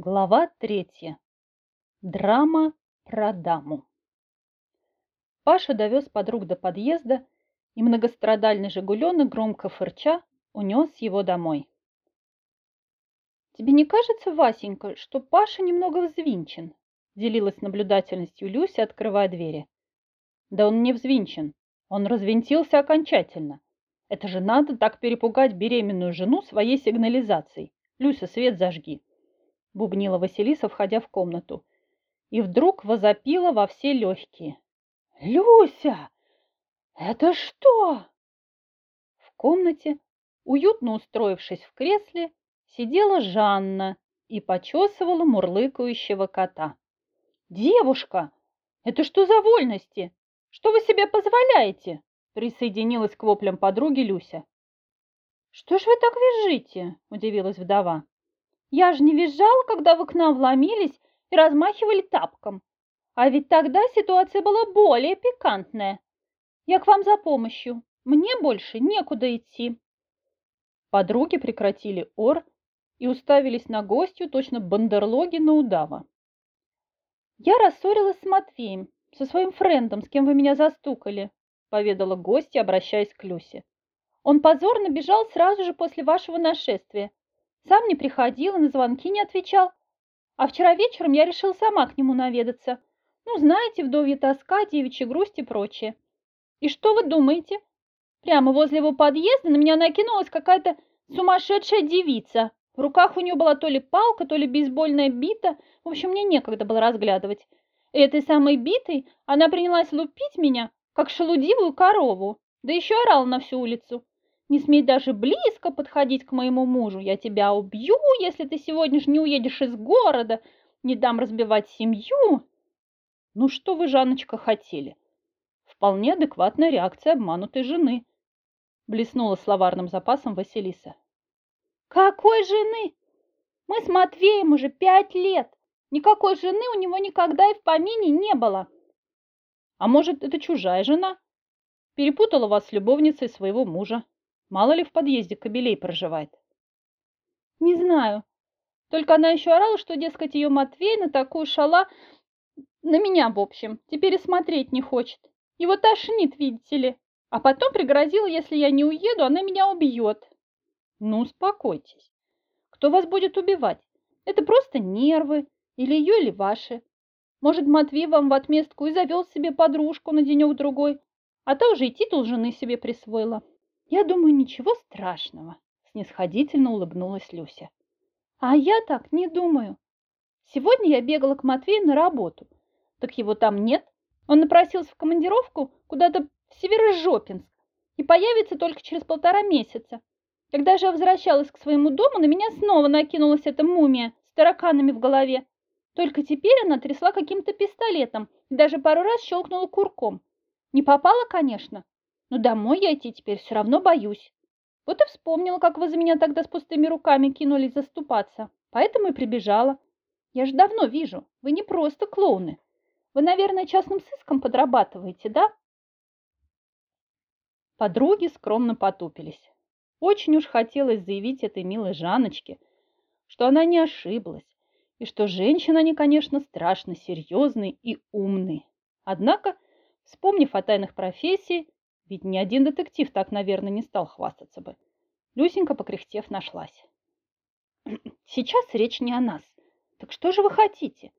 Глава третья. Драма про даму. Паша довез подруг до подъезда, и многострадальный «Жигуленок», громко фырча, унес его домой. «Тебе не кажется, Васенька, что Паша немного взвинчен?» делилась наблюдательностью Люся, открывая двери. «Да он не взвинчен, он развинтился окончательно. Это же надо так перепугать беременную жену своей сигнализацией. Люся, свет зажги!» Бубнила Василиса, входя в комнату. И вдруг возопила во все легкие. «Люся! Это что?» В комнате, уютно устроившись в кресле, сидела Жанна и почесывала мурлыкающего кота. «Девушка, это что за вольности? Что вы себе позволяете?» присоединилась к воплям подруги Люся. «Что ж вы так визжите?» – удивилась вдова. Я же не визжала, когда вы к нам вломились и размахивали тапком. А ведь тогда ситуация была более пикантная. Я к вам за помощью. Мне больше некуда идти. Подруги прекратили ор и уставились на гостью точно бандерлоги на удава. Я рассорилась с Матвеем, со своим френдом, с кем вы меня застукали, поведала гостья, обращаясь к Люсе. Он позорно бежал сразу же после вашего нашествия. Сам не приходил и на звонки не отвечал. А вчера вечером я решил сама к нему наведаться. Ну, знаете, вдовья тоска, девичья грусть и прочее. И что вы думаете? Прямо возле его подъезда на меня накинулась какая-то сумасшедшая девица. В руках у нее была то ли палка, то ли бейсбольная бита. В общем, мне некогда было разглядывать. И этой самой битой она принялась лупить меня, как шелудивую корову. Да еще орала на всю улицу. Не смей даже близко подходить к моему мужу. Я тебя убью, если ты сегодня же не уедешь из города. Не дам разбивать семью. Ну что вы, Жанночка, хотели? Вполне адекватная реакция обманутой жены. Блеснула словарным запасом Василиса. Какой жены? Мы с Матвеем уже пять лет. Никакой жены у него никогда и в помине не было. А может, это чужая жена? Перепутала вас с любовницей своего мужа. Мало ли в подъезде кобелей проживает. Не знаю. Только она еще орала, что, дескать, ее Матвей на такую шала... На меня, в общем. Теперь и смотреть не хочет. Его тошнит, видите ли. А потом пригрозила, если я не уеду, она меня убьет. Ну, успокойтесь. Кто вас будет убивать? Это просто нервы. Или ее, или ваши. Может, Матвей вам в отместку и завел себе подружку на денек-другой, а та уже и титул жены себе присвоила. Я думаю, ничего страшного, снисходительно улыбнулась Люся. А я так не думаю. Сегодня я бегала к Матвею на работу. Так его там нет. Он напросился в командировку куда-то в Северожопинск и появится только через полтора месяца. Когда же я возвращалась к своему дому, на меня снова накинулась эта мумия с тараканами в голове. Только теперь она трясла каким-то пистолетом и даже пару раз щелкнула курком. Не попала, конечно, но домой я идти теперь все равно боюсь. Вот и вспомнила, как вы за меня тогда с пустыми руками кинулись заступаться. Поэтому и прибежала. Я же давно вижу, вы не просто клоуны. Вы, наверное, частным сыском подрабатываете, да? Подруги скромно потупились. Очень уж хотелось заявить этой милой Жаночке, что она не ошиблась, и что женщины они, конечно, страшно серьезные и умные. Однако, вспомнив о тайных профессиях, ведь ни один детектив так, наверное, не стал хвастаться бы. Люсенька, покряхтев, нашлась. Сейчас речь не о нас. Так что же вы хотите?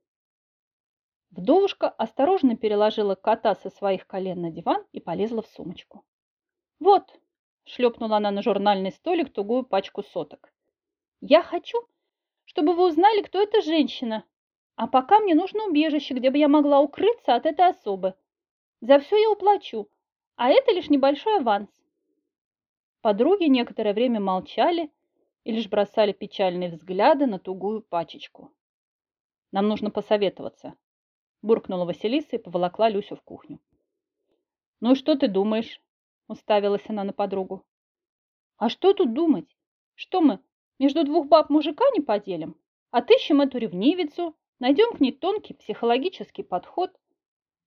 Вдовушка осторожно переложила кота со своих колен на диван и полезла в сумочку. Вот, шлепнула она на журнальный столик тугую пачку соток. Я хочу, чтобы вы узнали, кто эта женщина. А пока мне нужно убежище, где бы я могла укрыться от этой особы. За все я уплачу, а это лишь небольшой аванс. Подруги некоторое время молчали и лишь бросали печальные взгляды на тугую пачечку. «Нам нужно посоветоваться», – буркнула Василиса и поволокла Люсю в кухню. «Ну и что ты думаешь?» – уставилась она на подругу. «А что тут думать? Что мы, между двух баб мужика не поделим? Отыщем эту ревнивицу, найдем к ней тонкий психологический подход.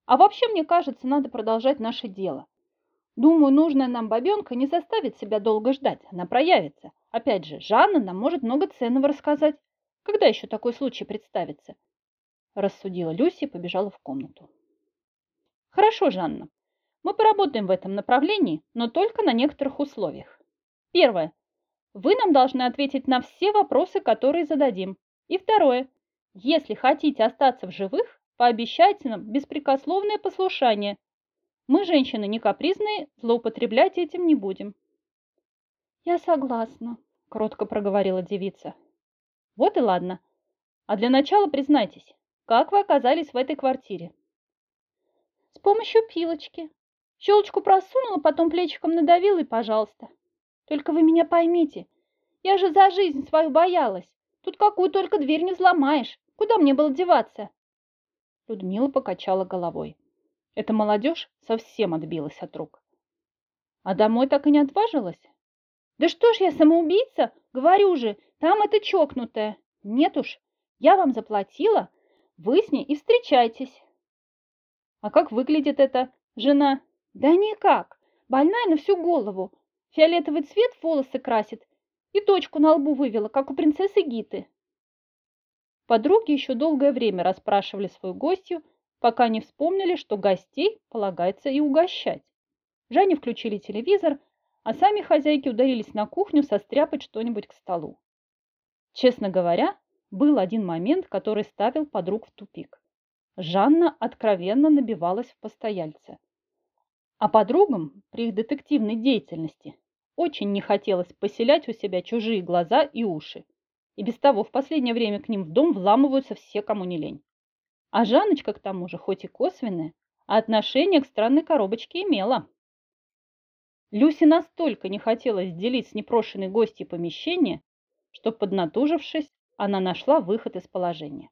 А вообще, мне кажется, надо продолжать наше дело. Думаю, нужная нам бабенка не заставит себя долго ждать, она проявится. Опять же, Жанна нам может много ценного рассказать. Когда еще такой случай представится? Рассудила Люси и побежала в комнату. Хорошо, Жанна. Мы поработаем в этом направлении, но только на некоторых условиях. Первое. Вы нам должны ответить на все вопросы, которые зададим. И второе. Если хотите остаться в живых, пообещайте нам беспрекословное послушание. Мы, женщины, не капризные, злоупотреблять этим не будем. Я согласна, кротко проговорила девица. Вот и ладно. А для начала признайтесь, как вы оказались в этой квартире? С помощью пилочки. Щелочку просунула, потом плечиком надавила и пожалуйста. Только вы меня поймите, я же за жизнь свою боялась. Тут какую только дверь не взломаешь. Куда мне было деваться? Людмила покачала головой. Эта молодежь совсем отбилась от рук. А домой так и не отважилась? Да что ж я самоубийца? Говорю же, там это чокнутая. Нет уж, я вам заплатила, вы с ней и встречайтесь. А как выглядит эта жена? Да никак, больная на всю голову. Фиолетовый цвет волосы красит и точку на лбу вывела, как у принцессы Гиты. Подруги еще долгое время расспрашивали свою гостью, пока не вспомнили, что гостей полагается и угощать. Жанне включили телевизор, а сами хозяйки ударились на кухню состряпать что-нибудь к столу. Честно говоря, был один момент, который ставил подруг в тупик. Жанна откровенно набивалась в постояльце. А подругам при их детективной деятельности очень не хотелось поселять у себя чужие глаза и уши. И без того в последнее время к ним в дом вламываются все, кому не лень. А Жанночка, к тому же, хоть и косвенная, а отношение к странной коробочке имела. Люси настолько не хотелось делить с непрошенной гостьей помещение, что, поднатужившись, она нашла выход из положения.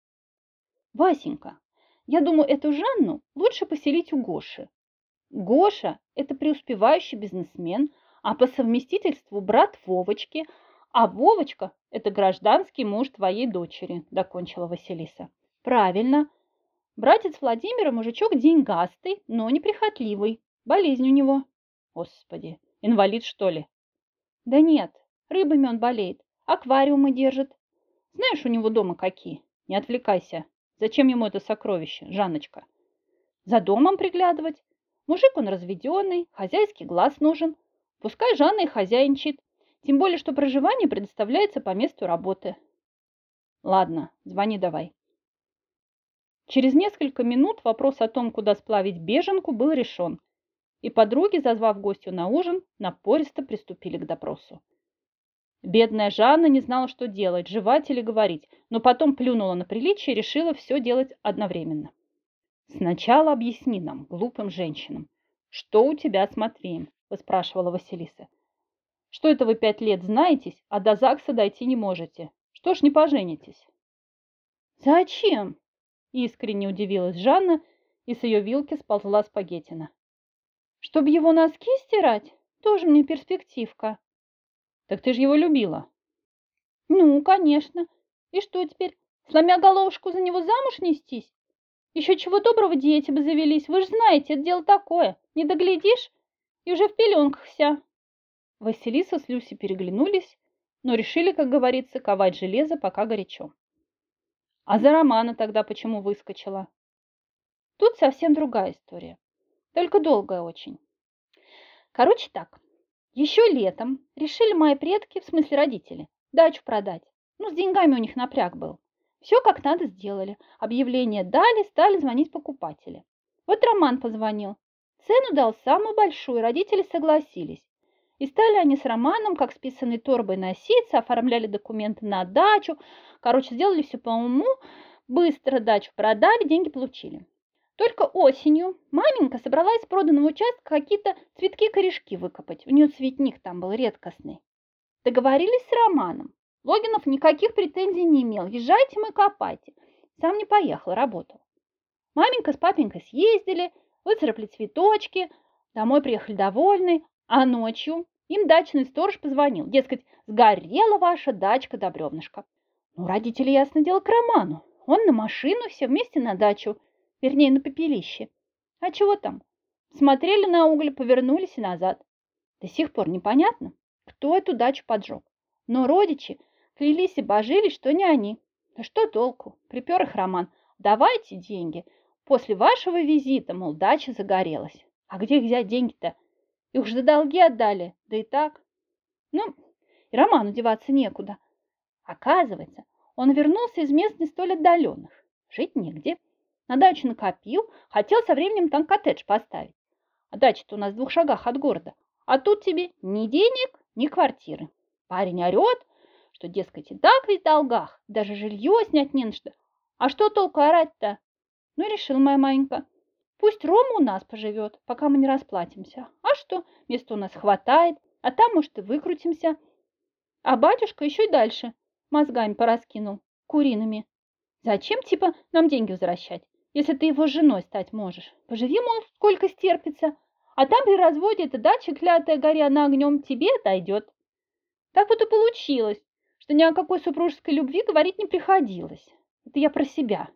«Васенька, я думаю, эту Жанну лучше поселить у Гоши. Гоша – это преуспевающий бизнесмен, а по совместительству брат Вовочки, а Вовочка – это гражданский муж твоей дочери», – докончила Василиса. «Правильно. Братец Владимира мужичок деньгастый, но неприхотливый. Болезнь у него». «Господи, инвалид, что ли?» «Да нет, рыбами он болеет, аквариумы держит. Знаешь, у него дома какие? Не отвлекайся. Зачем ему это сокровище, Жанночка? За домом приглядывать. Мужик он разведенный, хозяйский глаз нужен. Пускай Жанна и хозяйничает, тем более, что проживание предоставляется по месту работы. Ладно, звони давай. Через несколько минут вопрос о том, куда сплавить беженку, был решен, и подруги, зазвав гостю на ужин, напористо приступили к допросу. Бедная Жанна не знала, что делать, жевать или говорить, но потом плюнула на приличие и решила все делать одновременно. «Сначала объясни нам, глупым женщинам, что у тебя с Матвеем?» – выспрашивала Василиса. «Что это вы пять лет знаетесь, а до ЗАГСа дойти не можете? Что ж не поженитесь?» «Зачем?» – искренне удивилась Жанна, и с ее вилки сползла спагеттина. «Чтобы его носки стирать? Тоже мне перспективка». Так ты же его любила. Ну, конечно. И что теперь, сломя головушку за него замуж нестись? Еще чего доброго дети бы завелись. Вы же знаете, это дело такое. Не доглядишь, и уже в пеленках вся. Василиса с Люси переглянулись, но решили, как говорится, ковать железо, пока горячо. А за Романа тогда почему выскочила? Тут совсем другая история. Только долгая очень. Короче так, еще летом решили мои предки, в смысле родители, дачу продать. Ну, с деньгами у них напряг был. Все как надо сделали. Объявление дали, стали звонить покупатели. Вот Роман позвонил. Цену дал самую большую, родители согласились. И стали они с Романом, как списанной торбой, носиться, оформляли документы на дачу. Короче, сделали все по уму, быстро дачу продали, деньги получили. Только осенью маменька собрала из проданного участка какие-то цветки-корешки выкопать. У нее цветник там был редкостный. Договорились с Романом. Логинов никаких претензий не имел. Езжайте мы копайте. Сам не поехал, работал. Маменька с папенькой съездили, выцарапли цветочки, домой приехали довольны, а ночью им дачный сторож позвонил. Дескать, сгорела ваша дачка до бревнышка. Ну, родители, ясно дело, к Роману. Он на машину, все вместе на дачу – вернее, на попелище. А чего там? Смотрели на уголь, повернулись и назад. До сих пор непонятно, кто эту дачу поджег. Но родичи клялись и божились, что не они. Да что толку? Припер их Роман. Давайте деньги. После вашего визита, мол, дача загорелась. А где взять деньги-то? Их же за долги отдали, да и так. Ну, и Роману деваться некуда. Оказывается, он вернулся из мест не столь отдаленных. Жить негде. На дачу накопил, хотел со временем там коттедж поставить. А дача-то у нас в двух шагах от города. А тут тебе ни денег, ни квартиры. Парень орет, что, дескать, и так ведь в долгах, даже жилье снять не на что. А что толку орать-то? Ну, решил моя маленька. Пусть Рома у нас поживет, пока мы не расплатимся. А что, места у нас хватает, а там, может, и выкрутимся. А батюшка еще и дальше мозгами пораскинул, куриными. Зачем, типа, нам деньги возвращать, если ты его женой стать можешь? Поживи, мол, сколько стерпится, а там при разводе эта дача, клятая горя на огнем, тебе отойдет. Так вот и получилось, что ни о какой супружеской любви говорить не приходилось. Это я про себя.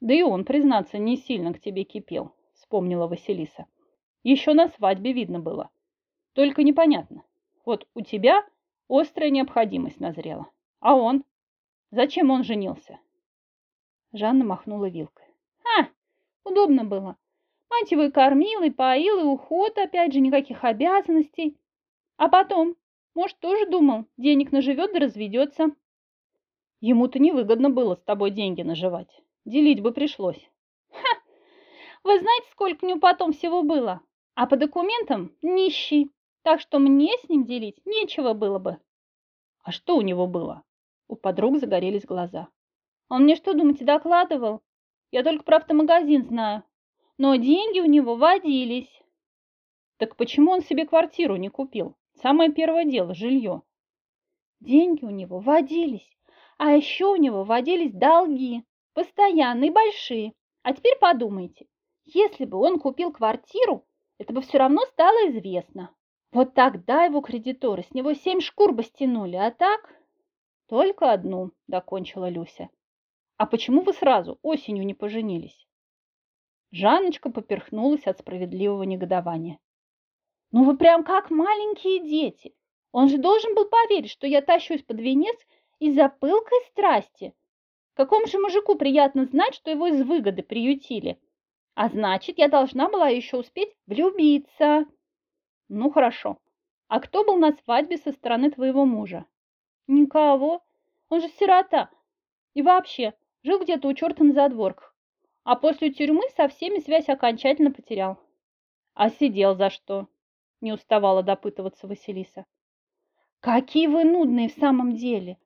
Да и он, признаться, не сильно к тебе кипел, вспомнила Василиса. Еще на свадьбе видно было. Только непонятно. Вот у тебя острая необходимость назрела. А он? Зачем он женился? Жанна махнула вилкой. А, удобно было. Мать его и кормил, и поил, и уход, опять же, никаких обязанностей. А потом, может, тоже думал, денег наживет да разведется. Ему-то невыгодно было с тобой деньги наживать. Делить бы пришлось. Ха! Вы знаете, сколько у него потом всего было? А по документам нищий. Так что мне с ним делить нечего было бы. А что у него было? У подруг загорелись глаза. Он мне что, думаете, докладывал? Я только про автомагазин знаю. Но деньги у него водились. Так почему он себе квартиру не купил? Самое первое дело – жилье. Деньги у него водились. А еще у него водились долги. Постоянные, большие. А теперь подумайте, если бы он купил квартиру, это бы все равно стало известно. Вот тогда его кредиторы с него семь шкур бы стянули, а так... Только одну, докончила Люся. А почему вы сразу осенью не поженились? Жанночка поперхнулась от справедливого негодования. Ну вы прям как маленькие дети. Он же должен был поверить, что я тащусь под венец из-за пылкой страсти, Какому же мужику приятно знать, что его из выгоды приютили? А значит, я должна была еще успеть влюбиться. Ну, хорошо. А кто был на свадьбе со стороны твоего мужа? Никого. Он же сирота. И вообще, жил где-то у черта на задворках. А после тюрьмы со всеми связь окончательно потерял. А сидел за что? Не уставала допытываться Василиса. Какие вы нудные в самом деле.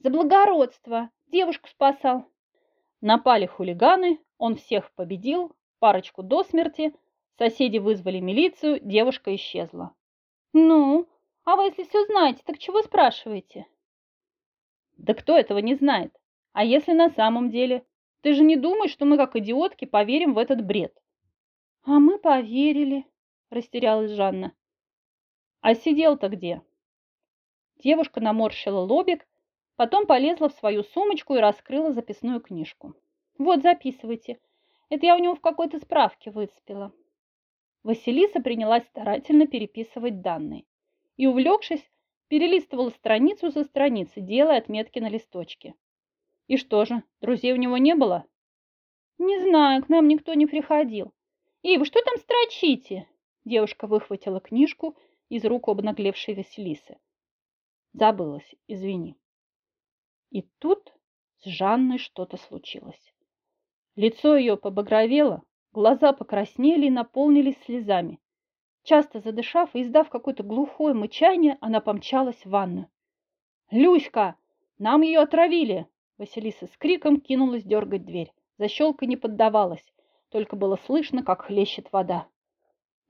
За благородство девушку спасал. Напали хулиганы, он всех победил, парочку до смерти, соседи вызвали милицию, девушка исчезла. Ну, а вы если все знаете, так чего спрашиваете? Да кто этого не знает? А если на самом деле? Ты же не думаешь, что мы как идиотки поверим в этот бред? А мы поверили, растерялась Жанна. А сидел-то где? Девушка наморщила лобик Потом полезла в свою сумочку и раскрыла записную книжку. Вот, записывайте. Это я у него в какой-то справке выцепила. Василиса принялась старательно переписывать данные и, увлекшись, перелистывала страницу за страницей, делая отметки на листочке. И что же, друзей у него не было? Не знаю, к нам никто не приходил. Эй, вы что там строчите? Девушка выхватила книжку из рук обнаглевшей Василисы. Забылась, извини. И тут с Жанной что-то случилось. Лицо ее побагровело, глаза покраснели и наполнились слезами. Часто задышав и издав какое-то глухое мычание, она помчалась в ванную. «Люська, нам ее отравили!» Василиса с криком кинулась дергать дверь. Защелка не поддавалась, только было слышно, как хлещет вода.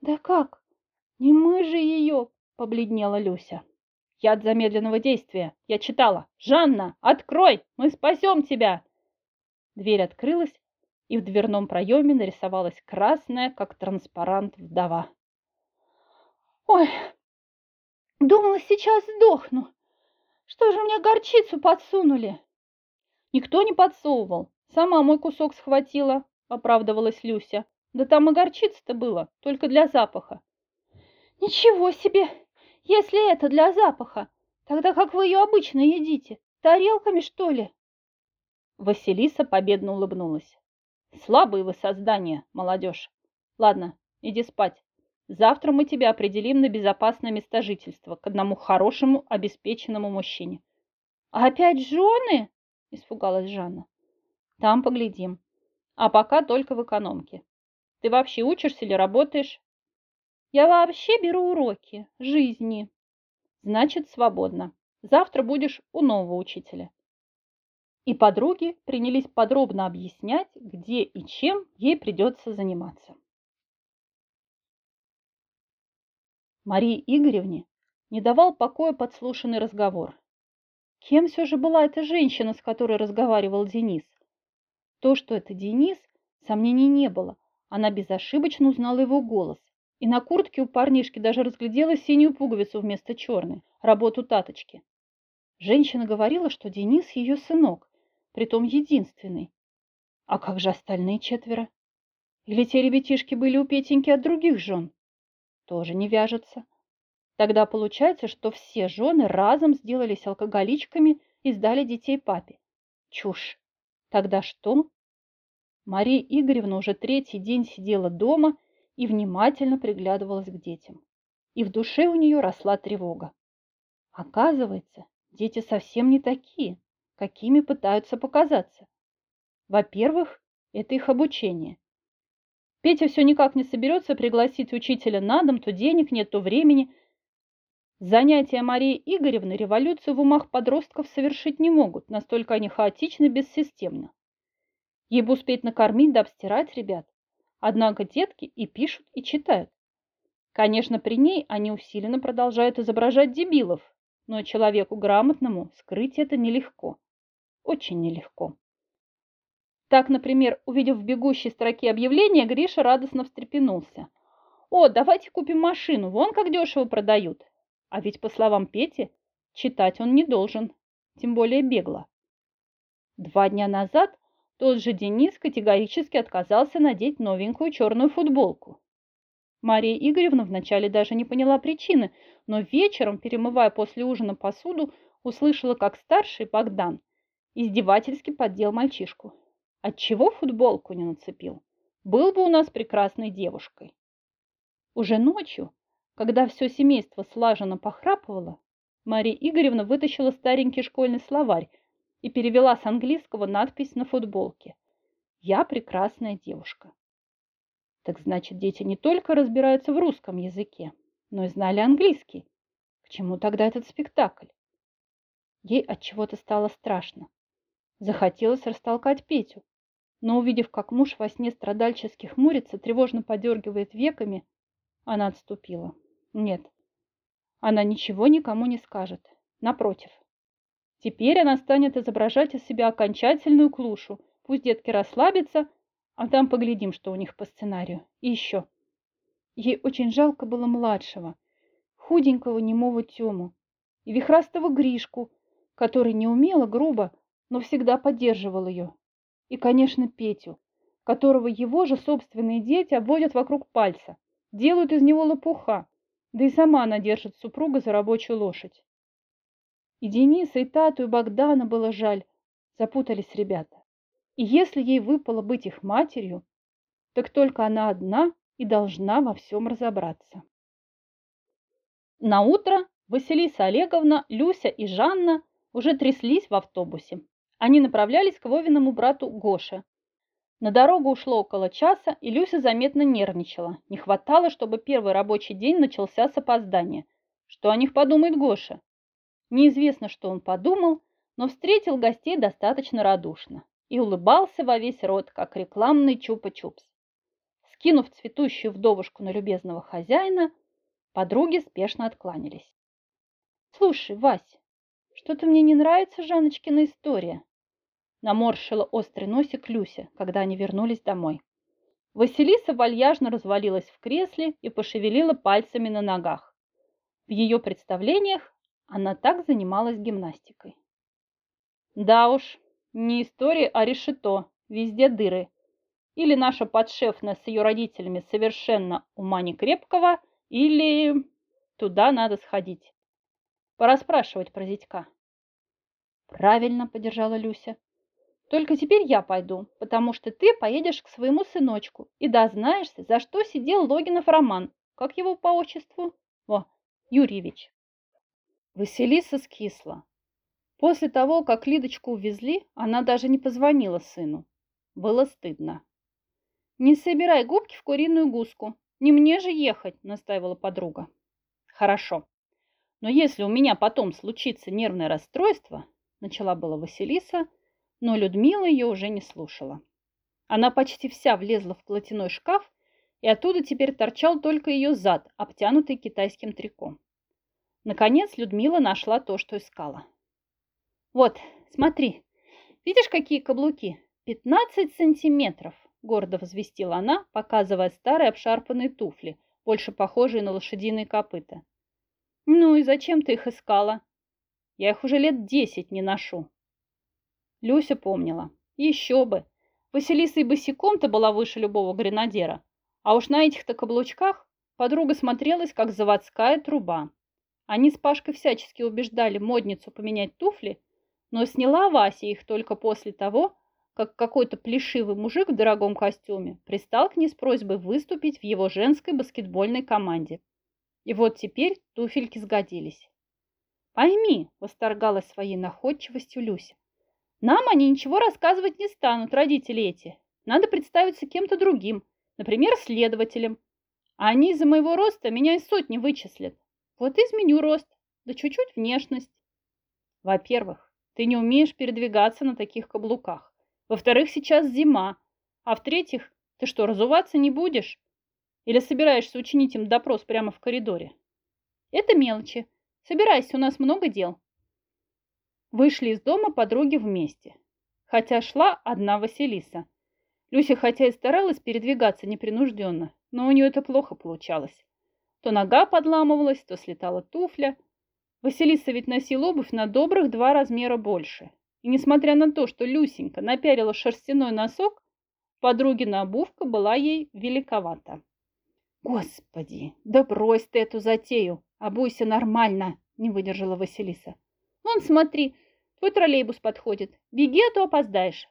«Да как? Не мы же ее!» — побледнела Люся. Яд замедленного действия. Я читала. Жанна, открой! Мы спасем тебя!» Дверь открылась, и в дверном проеме нарисовалась красная, как транспарант, вдова. «Ой, думала, сейчас сдохну. Что же мне горчицу подсунули?» «Никто не подсовывал. Сама мой кусок схватила», — оправдывалась Люся. «Да там и горчица-то было, только для запаха». «Ничего себе! Если это для запаха, тогда как вы ее обычно едите? Тарелками, что ли? Василиса победно улыбнулась. Слабые вы создания, молодежь. Ладно, иди спать. Завтра мы тебя определим на безопасное место жительства к одному хорошему, обеспеченному мужчине. Опять жены? Испугалась Жанна. Там поглядим. А пока только в экономке. Ты вообще учишься или работаешь? Я вообще беру уроки жизни. Значит, свободно. Завтра будешь у нового учителя. И подруги принялись подробно объяснять, где и чем ей придется заниматься. Марии Игоревне не давал покоя подслушанный разговор. Кем все же была эта женщина, с которой разговаривал Денис? То, что это Денис, сомнений не было. Она безошибочно узнала его голос. И на куртке у парнишки даже разглядела синюю пуговицу вместо черной, работу таточки. Женщина говорила, что Денис ее сынок, притом единственный. А как же остальные четверо? Или те ребятишки были у Петеньки от других жен? Тоже не вяжется. Тогда получается, что все жены разом сделались алкоголичками и сдали детей папе. Чушь. Тогда что? Мария Игоревна уже третий день сидела дома и внимательно приглядывалась к детям. И в душе у нее росла тревога. Оказывается, дети совсем не такие какими пытаются показаться. Во-первых, это их обучение. Петя все никак не соберется пригласить учителя на дом, то денег нет, то времени. Занятия Марии Игоревны революцию в умах подростков совершить не могут, настолько они хаотичны, бессистемно. Ей бы успеть накормить да обстирать ребят. Однако детки и пишут, и читают. Конечно, при ней они усиленно продолжают изображать дебилов, но человеку грамотному скрыть это нелегко очень нелегко. Так, например, увидев в бегущей строке объявления, Гриша радостно встрепенулся. «О, давайте купим машину, вон как дешево продают!» А ведь, по словам Пети, читать он не должен, тем более бегло. Два дня назад тот же Денис категорически отказался надеть новенькую черную футболку. Мария Игоревна вначале даже не поняла причины, но вечером, перемывая после ужина посуду, услышала, как старший Богдан Издевательски поддел мальчишку. Отчего футболку не нацепил? Был бы у нас прекрасной девушкой. Уже ночью, когда все семейство слаженно похрапывало, Мария Игоревна вытащила старенький школьный словарь и перевела с английского надпись на футболке «Я прекрасная девушка». Так значит, дети не только разбираются в русском языке, но и знали английский. К чему тогда этот спектакль? Ей от чего-то стало страшно. Захотелось растолкать Петю, но увидев, как муж во сне страдальчески хмурится, тревожно подергивает веками, она отступила. Нет, она ничего никому не скажет. Напротив. Теперь она станет изображать из себя окончательную клушу. Пусть детки расслабятся, а там поглядим, что у них по сценарию. И еще. Ей очень жалко было младшего, худенького немого Тему и вихрастого Гришку, который неумело, грубо, но всегда поддерживал ее. И, конечно, Петю, которого его же собственные дети обводят вокруг пальца, делают из него лопуха, да и сама она держит супруга за рабочую лошадь. И Дениса, и Тату, и Богдана было жаль, запутались ребята. И если ей выпало быть их матерью, так только она одна и должна во всем разобраться. На утро Василиса Олеговна, Люся и Жанна уже тряслись в автобусе, они направлялись к Вовиному брату Гоше. На дорогу ушло около часа, и Люся заметно нервничала. Не хватало, чтобы первый рабочий день начался с опоздания. Что о них подумает Гоша? Неизвестно, что он подумал, но встретил гостей достаточно радушно и улыбался во весь рот, как рекламный чупа-чупс. Скинув цветущую вдовушку на любезного хозяина, подруги спешно откланялись. «Слушай, Вась, что-то мне не нравится Жанночкина история. Наморщила острый носик Люся, когда они вернулись домой. Василиса вальяжно развалилась в кресле и пошевелила пальцами на ногах. В ее представлениях она так занималась гимнастикой. Да уж, не история, а решето, везде дыры. Или наша подшефная с ее родителями совершенно ума не крепкого, или туда надо сходить. Пора спрашивать про зятька. Правильно, поддержала Люся. Только теперь я пойду, потому что ты поедешь к своему сыночку и дознаешься, за что сидел Логинов Роман. Как его по отчеству? О, Юрьевич. Василиса скисла. После того, как Лидочку увезли, она даже не позвонила сыну. Было стыдно. «Не собирай губки в куриную гуску. Не мне же ехать», – настаивала подруга. «Хорошо. Но если у меня потом случится нервное расстройство, начала была Василиса, но Людмила ее уже не слушала. Она почти вся влезла в платяной шкаф, и оттуда теперь торчал только ее зад, обтянутый китайским трико. Наконец Людмила нашла то, что искала. «Вот, смотри, видишь, какие каблуки? Пятнадцать сантиметров!» – гордо возвестила она, показывая старые обшарпанные туфли, больше похожие на лошадиные копыта. «Ну и зачем ты их искала?» «Я их уже лет десять не ношу». Люся помнила. Еще бы. Василиса и босиком-то была выше любого гренадера. А уж на этих-то каблучках подруга смотрелась, как заводская труба. Они с Пашкой всячески убеждали модницу поменять туфли, но сняла Вася их только после того, как какой-то плешивый мужик в дорогом костюме пристал к ней с просьбой выступить в его женской баскетбольной команде. И вот теперь туфельки сгодились. «Пойми», – восторгалась своей находчивостью Люся, «нам они ничего рассказывать не станут, родители эти. Надо представиться кем-то другим, например, следователем. А они из-за моего роста меня из сотни вычислят. Вот изменю рост, да чуть-чуть внешность». Во-первых, ты не умеешь передвигаться на таких каблуках. Во-вторых, сейчас зима. А в-третьих, ты что, разуваться не будешь? Или собираешься учинить им допрос прямо в коридоре? Это мелочи. Собирайся, у нас много дел. Вышли из дома подруги вместе. Хотя шла одна Василиса. Люся хотя и старалась передвигаться непринужденно, но у нее это плохо получалось. То нога подламывалась, то слетала туфля. Василиса ведь носила обувь на добрых два размера больше. И несмотря на то, что Люсенька напялила шерстяной носок, подругина обувка была ей великовата. «Господи, да брось ты эту затею, обуйся нормально!» – не выдержала Василиса. «Вон, смотри, твой троллейбус подходит. Беги, а то опоздаешь».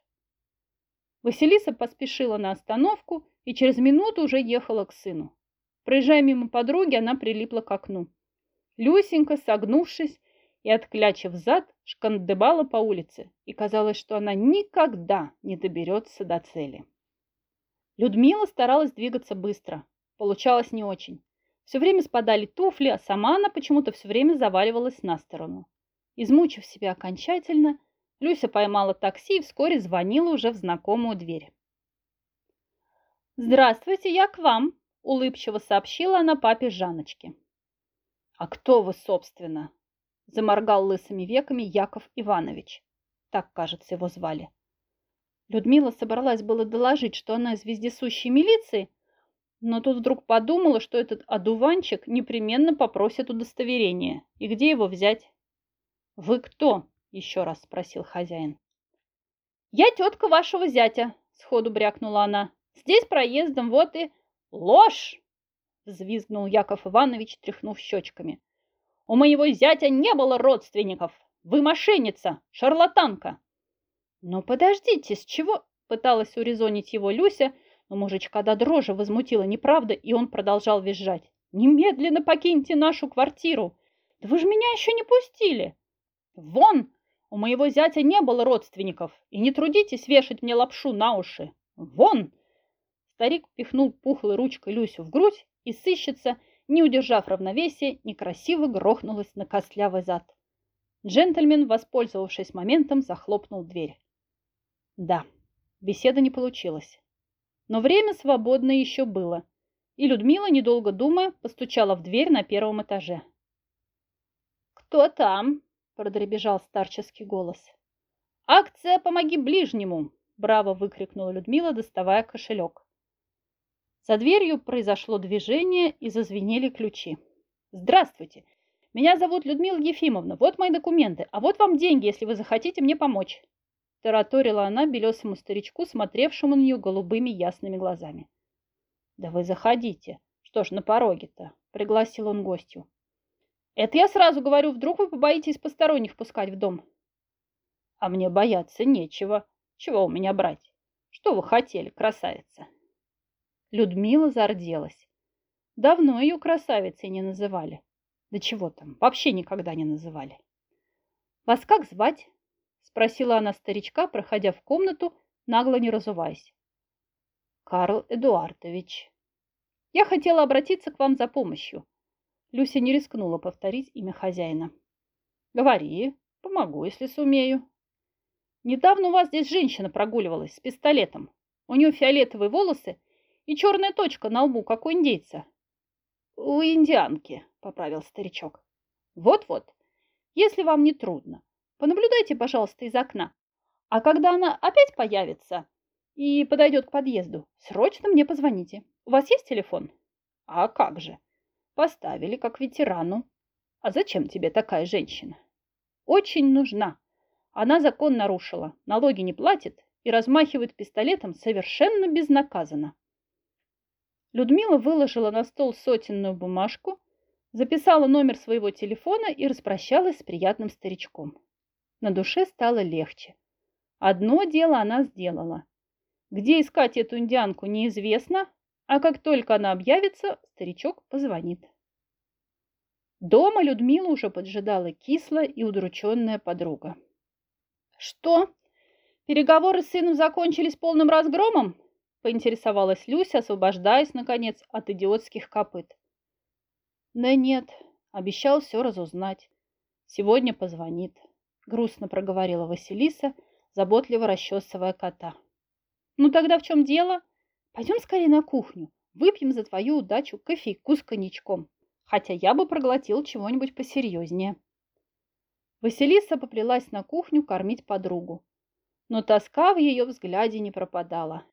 Василиса поспешила на остановку и через минуту уже ехала к сыну. Проезжая мимо подруги, она прилипла к окну. Люсенька, согнувшись и отклячив зад, шкандыбала по улице, и казалось, что она никогда не доберется до цели. Людмила старалась двигаться быстро, Получалось не очень. Все время спадали туфли, а сама она почему-то все время заваливалась на сторону. Измучив себя окончательно, Люся поймала такси и вскоре звонила уже в знакомую дверь. «Здравствуйте, я к вам», – улыбчиво сообщила она папе Жаночке. «А кто вы, собственно?» – заморгал лысыми веками Яков Иванович. Так, кажется, его звали. Людмила собралась было доложить, что она из вездесущей милиции, но тут вдруг подумала, что этот одуванчик непременно попросит удостоверение. И где его взять? «Вы кто?» – еще раз спросил хозяин. «Я тетка вашего зятя», – сходу брякнула она. «Здесь проездом, вот и...» «Ложь!» – взвизгнул Яков Иванович, тряхнув щечками. «У моего зятя не было родственников! Вы мошенница, шарлатанка!» «Но подождите, с чего?» – пыталась урезонить его Люся, но мужичка до дрожи возмутила неправда, и он продолжал визжать. «Немедленно покиньте нашу квартиру! Да вы же меня еще не пустили!» «Вон! У моего зятя не было родственников, и не трудитесь вешать мне лапшу на уши! Вон!» Старик пихнул пухлой ручкой Люсю в грудь, и сыщица, не удержав равновесия, некрасиво грохнулась на костлявый зад. Джентльмен, воспользовавшись моментом, захлопнул дверь. Да, беседа не получилась. Но время свободное еще было, и Людмила, недолго думая, постучала в дверь на первом этаже. «Кто там?» – продребежал старческий голос. «Акция «Помоги ближнему!» – браво выкрикнула Людмила, доставая кошелек. За дверью произошло движение и зазвенели ключи. «Здравствуйте! Меня зовут Людмила Ефимовна. Вот мои документы. А вот вам деньги, если вы захотите мне помочь тараторила она белесому старичку, смотревшему на нее голубыми ясными глазами. «Да вы заходите. Что ж, на пороге-то?» – пригласил он гостю. «Это я сразу говорю, вдруг вы побоитесь посторонних пускать в дом?» «А мне бояться нечего. Чего у меня брать? Что вы хотели, красавица? Людмила зарделась. Давно ее красавицей не называли. Да чего там, вообще никогда не называли. «Вас как звать?» – спросила она старичка, проходя в комнату, нагло не разуваясь. «Карл Эдуардович. Я хотела обратиться к вам за помощью». Люся не рискнула повторить имя хозяина. «Говори, помогу, если сумею». «Недавно у вас здесь женщина прогуливалась с пистолетом. У нее фиолетовые волосы и черная точка на лбу, как у индейца. У индианки, поправил старичок. Вот-вот. Если вам не трудно, понаблюдайте, пожалуйста, из окна. А когда она опять появится и подойдет к подъезду, срочно мне позвоните. У вас есть телефон? А как же? Поставили как ветерану. А зачем тебе такая женщина? Очень нужна. Она закон нарушила, налоги не платит и размахивает пистолетом совершенно безнаказанно. Людмила выложила на стол сотенную бумажку, записала номер своего телефона и распрощалась с приятным старичком. На душе стало легче. Одно дело она сделала. Где искать эту индианку неизвестно, а как только она объявится, старичок позвонит. Дома Людмила уже поджидала кислая и удрученная подруга. «Что? Переговоры с сыном закончились полным разгромом?» Поинтересовалась Люся, освобождаясь, наконец, от идиотских копыт. Да нет, обещал все разузнать. Сегодня позвонит, грустно проговорила Василиса, заботливо расчесывая кота. Ну тогда в чем дело? Пойдем скорее на кухню, выпьем за твою удачу кофейку с коньячком, хотя я бы проглотил чего-нибудь посерьезнее. Василиса поплелась на кухню кормить подругу, но тоска в ее взгляде не пропадала.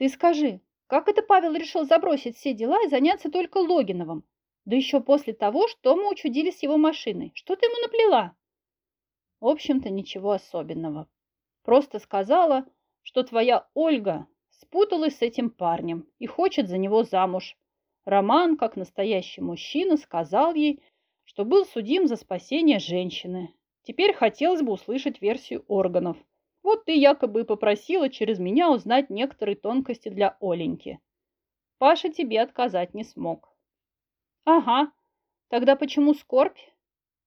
Ты скажи, как это Павел решил забросить все дела и заняться только Логиновым? Да еще после того, что мы учудили с его машиной. Что ты ему наплела? В общем-то, ничего особенного. Просто сказала, что твоя Ольга спуталась с этим парнем и хочет за него замуж. Роман, как настоящий мужчина, сказал ей, что был судим за спасение женщины. Теперь хотелось бы услышать версию органов. Вот ты якобы попросила через меня узнать некоторые тонкости для Оленьки. Паша тебе отказать не смог. Ага, тогда почему скорбь?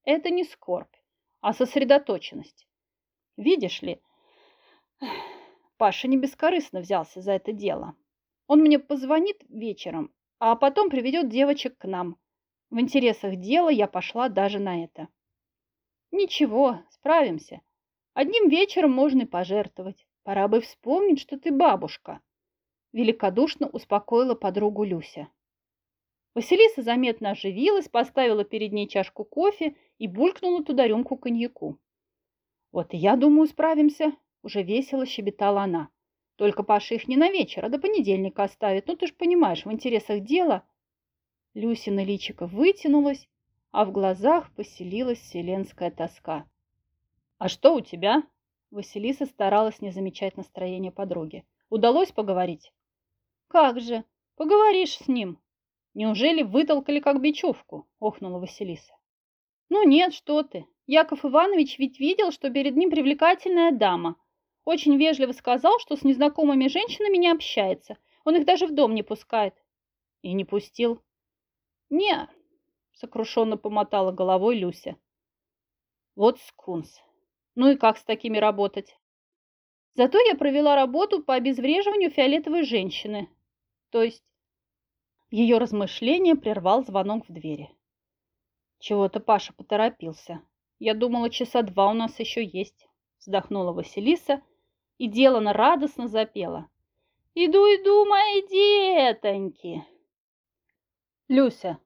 Это не скорбь, а сосредоточенность. Видишь ли, Паша не бескорыстно взялся за это дело. Он мне позвонит вечером, а потом приведет девочек к нам. В интересах дела я пошла даже на это. Ничего, справимся. Одним вечером можно и пожертвовать. Пора бы вспомнить, что ты бабушка. Великодушно успокоила подругу Люся. Василиса заметно оживилась, поставила перед ней чашку кофе и булькнула туда рюмку коньяку. «Вот и я думаю, справимся», – уже весело щебетала она. «Только Паша их не на вечер, а до понедельника оставит. Ну, ты ж понимаешь, в интересах дела...» Люсина личико вытянулась, а в глазах поселилась вселенская тоска. «А что у тебя?» Василиса старалась не замечать настроение подруги. «Удалось поговорить?» «Как же? Поговоришь с ним!» «Неужели вытолкали как бечевку?» – охнула Василиса. «Ну нет, что ты. Яков Иванович ведь видел, что перед ним привлекательная дама. Очень вежливо сказал, что с незнакомыми женщинами не общается. Он их даже в дом не пускает». «И не пустил?» «Не», – сокрушенно помотала головой Люся. «Вот скунс. Ну и как с такими работать? Зато я провела работу по обезвреживанию фиолетовой женщины. То есть ее размышление прервал звонок в двери. Чего-то Паша поторопился. Я думала, часа два у нас еще есть. Вздохнула Василиса и делано радостно запела. Иду, иду, мои детоньки. Люся,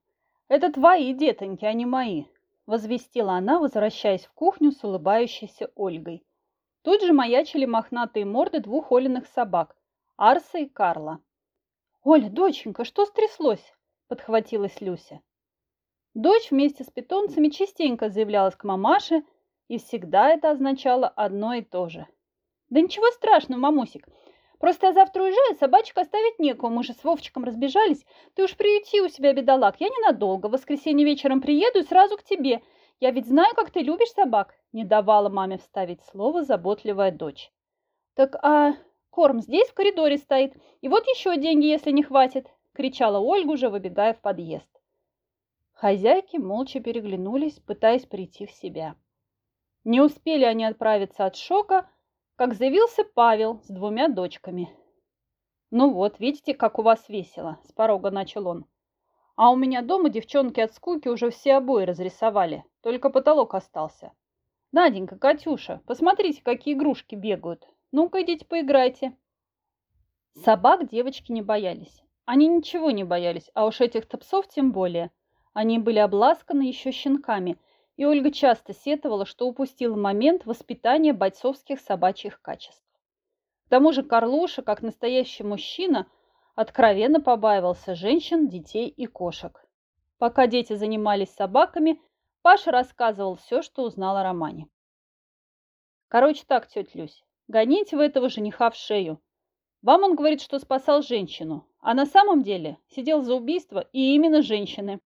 это твои детоньки, а не мои, возвестила она, возвращаясь в кухню с улыбающейся Ольгой. Тут же маячили мохнатые морды двух Олиных собак – Арса и Карла. «Оля, доченька, что стряслось?» – подхватилась Люся. Дочь вместе с питомцами частенько заявлялась к мамаше, и всегда это означало одно и то же. «Да ничего страшного, мамусик. Просто я завтра уезжаю, собачек оставить некому, мы же с Вовчиком разбежались. Ты уж приюти у себя, бедолаг, я ненадолго. В воскресенье вечером приеду и сразу к тебе. Я ведь знаю, как ты любишь собак!» Не давала маме вставить слово заботливая дочь. «Так, а корм здесь в коридоре стоит, и вот еще деньги, если не хватит!» кричала Ольга, уже выбегая в подъезд. Хозяйки молча переглянулись, пытаясь прийти в себя. Не успели они отправиться от шока, как заявился Павел с двумя дочками. «Ну вот, видите, как у вас весело», – с порога начал он. «А у меня дома девчонки от скуки уже все обои разрисовали, только потолок остался. Наденька, Катюша, посмотрите, какие игрушки бегают. Ну-ка, идите поиграйте». Собак девочки не боялись. Они ничего не боялись, а уж этих-то тем более. Они были обласканы еще щенками, и Ольга часто сетовала, что упустила момент воспитания бойцовских собачьих качеств. К тому же Карлуша, как настоящий мужчина, откровенно побаивался женщин, детей и кошек. Пока дети занимались собаками, Паша рассказывал все, что узнал о романе. Короче так, тетя Люсь, гоните вы этого жениха в шею. Вам он говорит, что спасал женщину, а на самом деле сидел за убийство и именно женщины.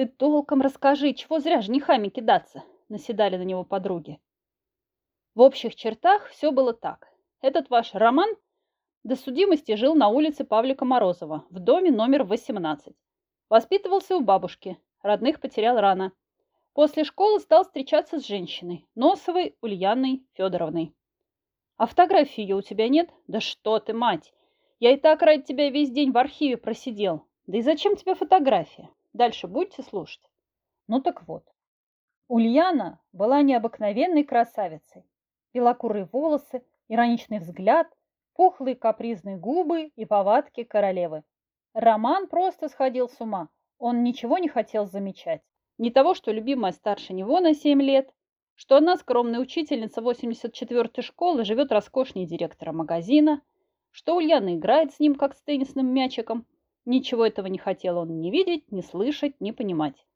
Ты толком расскажи, чего зря женихами кидаться, наседали на него подруги. В общих чертах все было так. Этот ваш Роман до судимости жил на улице Павлика Морозова, в доме номер 18. Воспитывался у бабушки, родных потерял рано. После школы стал встречаться с женщиной, Носовой Ульяной Федоровной. А фотографии у тебя нет? Да что ты, мать! Я и так ради тебя весь день в архиве просидел. Да и зачем тебе фотография? Дальше будете слушать. Ну так вот. Ульяна была необыкновенной красавицей. Белокурые волосы, ироничный взгляд, пухлые капризные губы и повадки королевы. Роман просто сходил с ума. Он ничего не хотел замечать. Не того, что любимая старше него на 7 лет, что она скромная учительница 84-й школы живет роскошней директора магазина, что Ульяна играет с ним, как с теннисным мячиком. Ничего этого не хотел он ни видеть, ни слышать, ни понимать.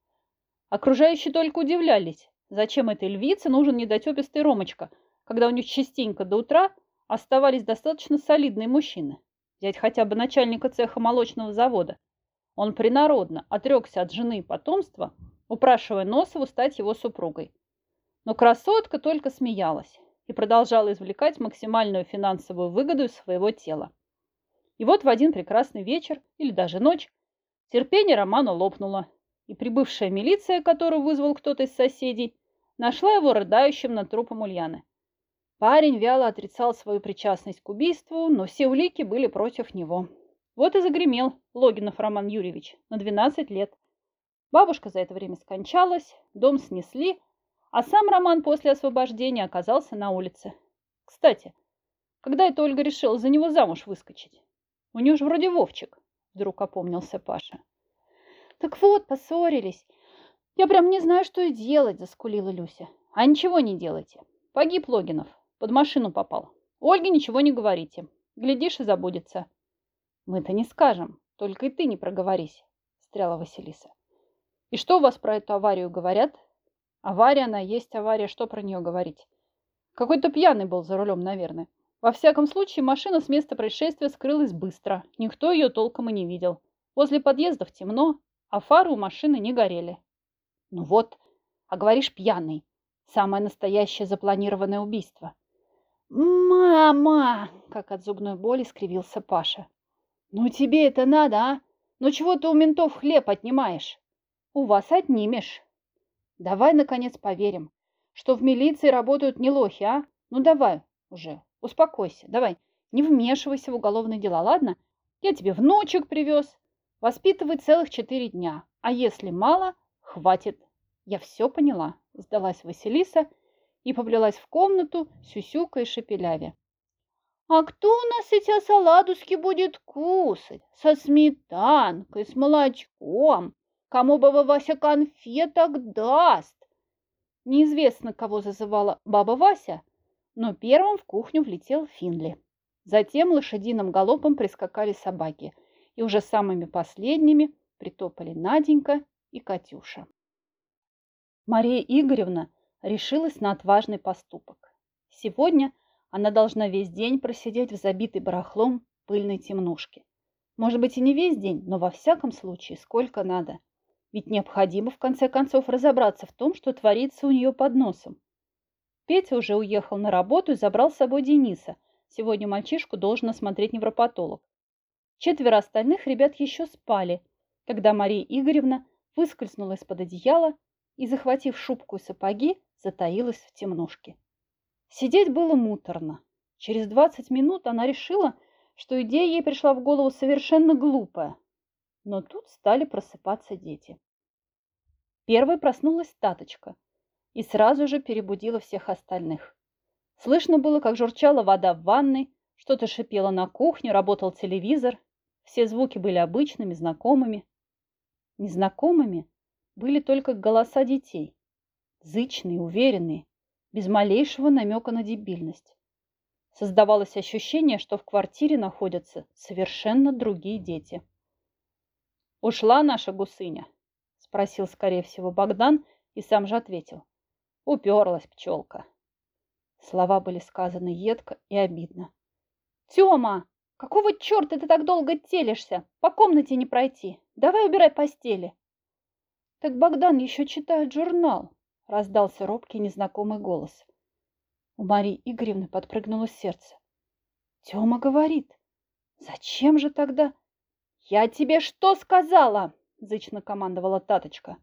Окружающие только удивлялись, зачем этой львице нужен недотепистый Ромочка – когда у них частенько до утра оставались достаточно солидные мужчины. Взять хотя бы начальника цеха молочного завода. Он принародно отрекся от жены и потомства, упрашивая Носову стать его супругой. Но красотка только смеялась и продолжала извлекать максимальную финансовую выгоду из своего тела. И вот в один прекрасный вечер, или даже ночь, терпение Романа лопнуло, и прибывшая милиция, которую вызвал кто-то из соседей, нашла его рыдающим над трупом Ульяны. Парень вяло отрицал свою причастность к убийству, но все улики были против него. Вот и загремел Логинов Роман Юрьевич на 12 лет. Бабушка за это время скончалась, дом снесли, а сам Роман после освобождения оказался на улице. Кстати, когда это Ольга решила за него замуж выскочить? У нее же вроде Вовчик, вдруг опомнился Паша. Так вот, поссорились. Я прям не знаю, что и делать, заскулила Люся. А ничего не делайте. Погиб Логинов, под машину попал. Ольге ничего не говорите. Глядишь и забудется. Мы-то не скажем, только и ты не проговорись, встряла Василиса. И что у вас про эту аварию говорят? Авария она есть авария, что про нее говорить? Какой-то пьяный был за рулем, наверное. Во всяком случае, машина с места происшествия скрылась быстро. Никто ее толком и не видел. Возле подъездов темно, а фары у машины не горели. Ну вот, а говоришь пьяный. Самое настоящее запланированное убийство. «Мама!» – как от зубной боли скривился Паша. «Ну тебе это надо, а? Ну чего ты у ментов хлеб отнимаешь?» «У вас отнимешь». «Давай, наконец, поверим, что в милиции работают не лохи, а? Ну давай уже, успокойся, давай, не вмешивайся в уголовные дела, ладно? Я тебе внучек привез, воспитывай целых четыре дня, а если мало, хватит. Я все поняла», – сдалась Василиса – и поплелась в комнату, сюсюка и шепелявя. «А кто у нас сейчас оладушки будет кусать? Со сметанкой, с молочком? Кому бы Вася конфеток даст?» Неизвестно, кого зазывала баба Вася, но первым в кухню влетел Финли. Затем лошадиным галопом прискакали собаки, и уже самыми последними притопали Наденька и Катюша. Мария Игоревна решилась на отважный поступок. Сегодня она должна весь день просидеть в забитой барахлом пыльной темнушке. Может быть и не весь день, но во всяком случае сколько надо. Ведь необходимо в конце концов разобраться в том, что творится у нее под носом. Петя уже уехал на работу и забрал с собой Дениса. Сегодня мальчишку должен осмотреть невропатолог. Четверо остальных ребят еще спали, когда Мария Игоревна выскользнула из-под одеяла и, захватив шубку и сапоги, затаилась в темнушке. Сидеть было муторно. Через 20 минут она решила, что идея ей пришла в голову совершенно глупая. Но тут стали просыпаться дети. Первой проснулась Таточка и сразу же перебудила всех остальных. Слышно было, как журчала вода в ванной, что-то шипело на кухне, работал телевизор. Все звуки были обычными, знакомыми. Незнакомыми были только голоса детей. Зычные, уверенные, без малейшего намека на дебильность. Создавалось ощущение, что в квартире находятся совершенно другие дети. «Ушла наша гусыня?» – спросил, скорее всего, Богдан и сам же ответил. «Уперлась пчелка». Слова были сказаны едко и обидно. «Тема, какого черта ты так долго телишься? По комнате не пройти. Давай убирай постели». «Так Богдан еще читает журнал», – раздался робкий незнакомый голос. У Марии Игоревны подпрыгнуло сердце. Тёма говорит. Зачем же тогда? Я тебе что сказала? Зычно командовала Таточка.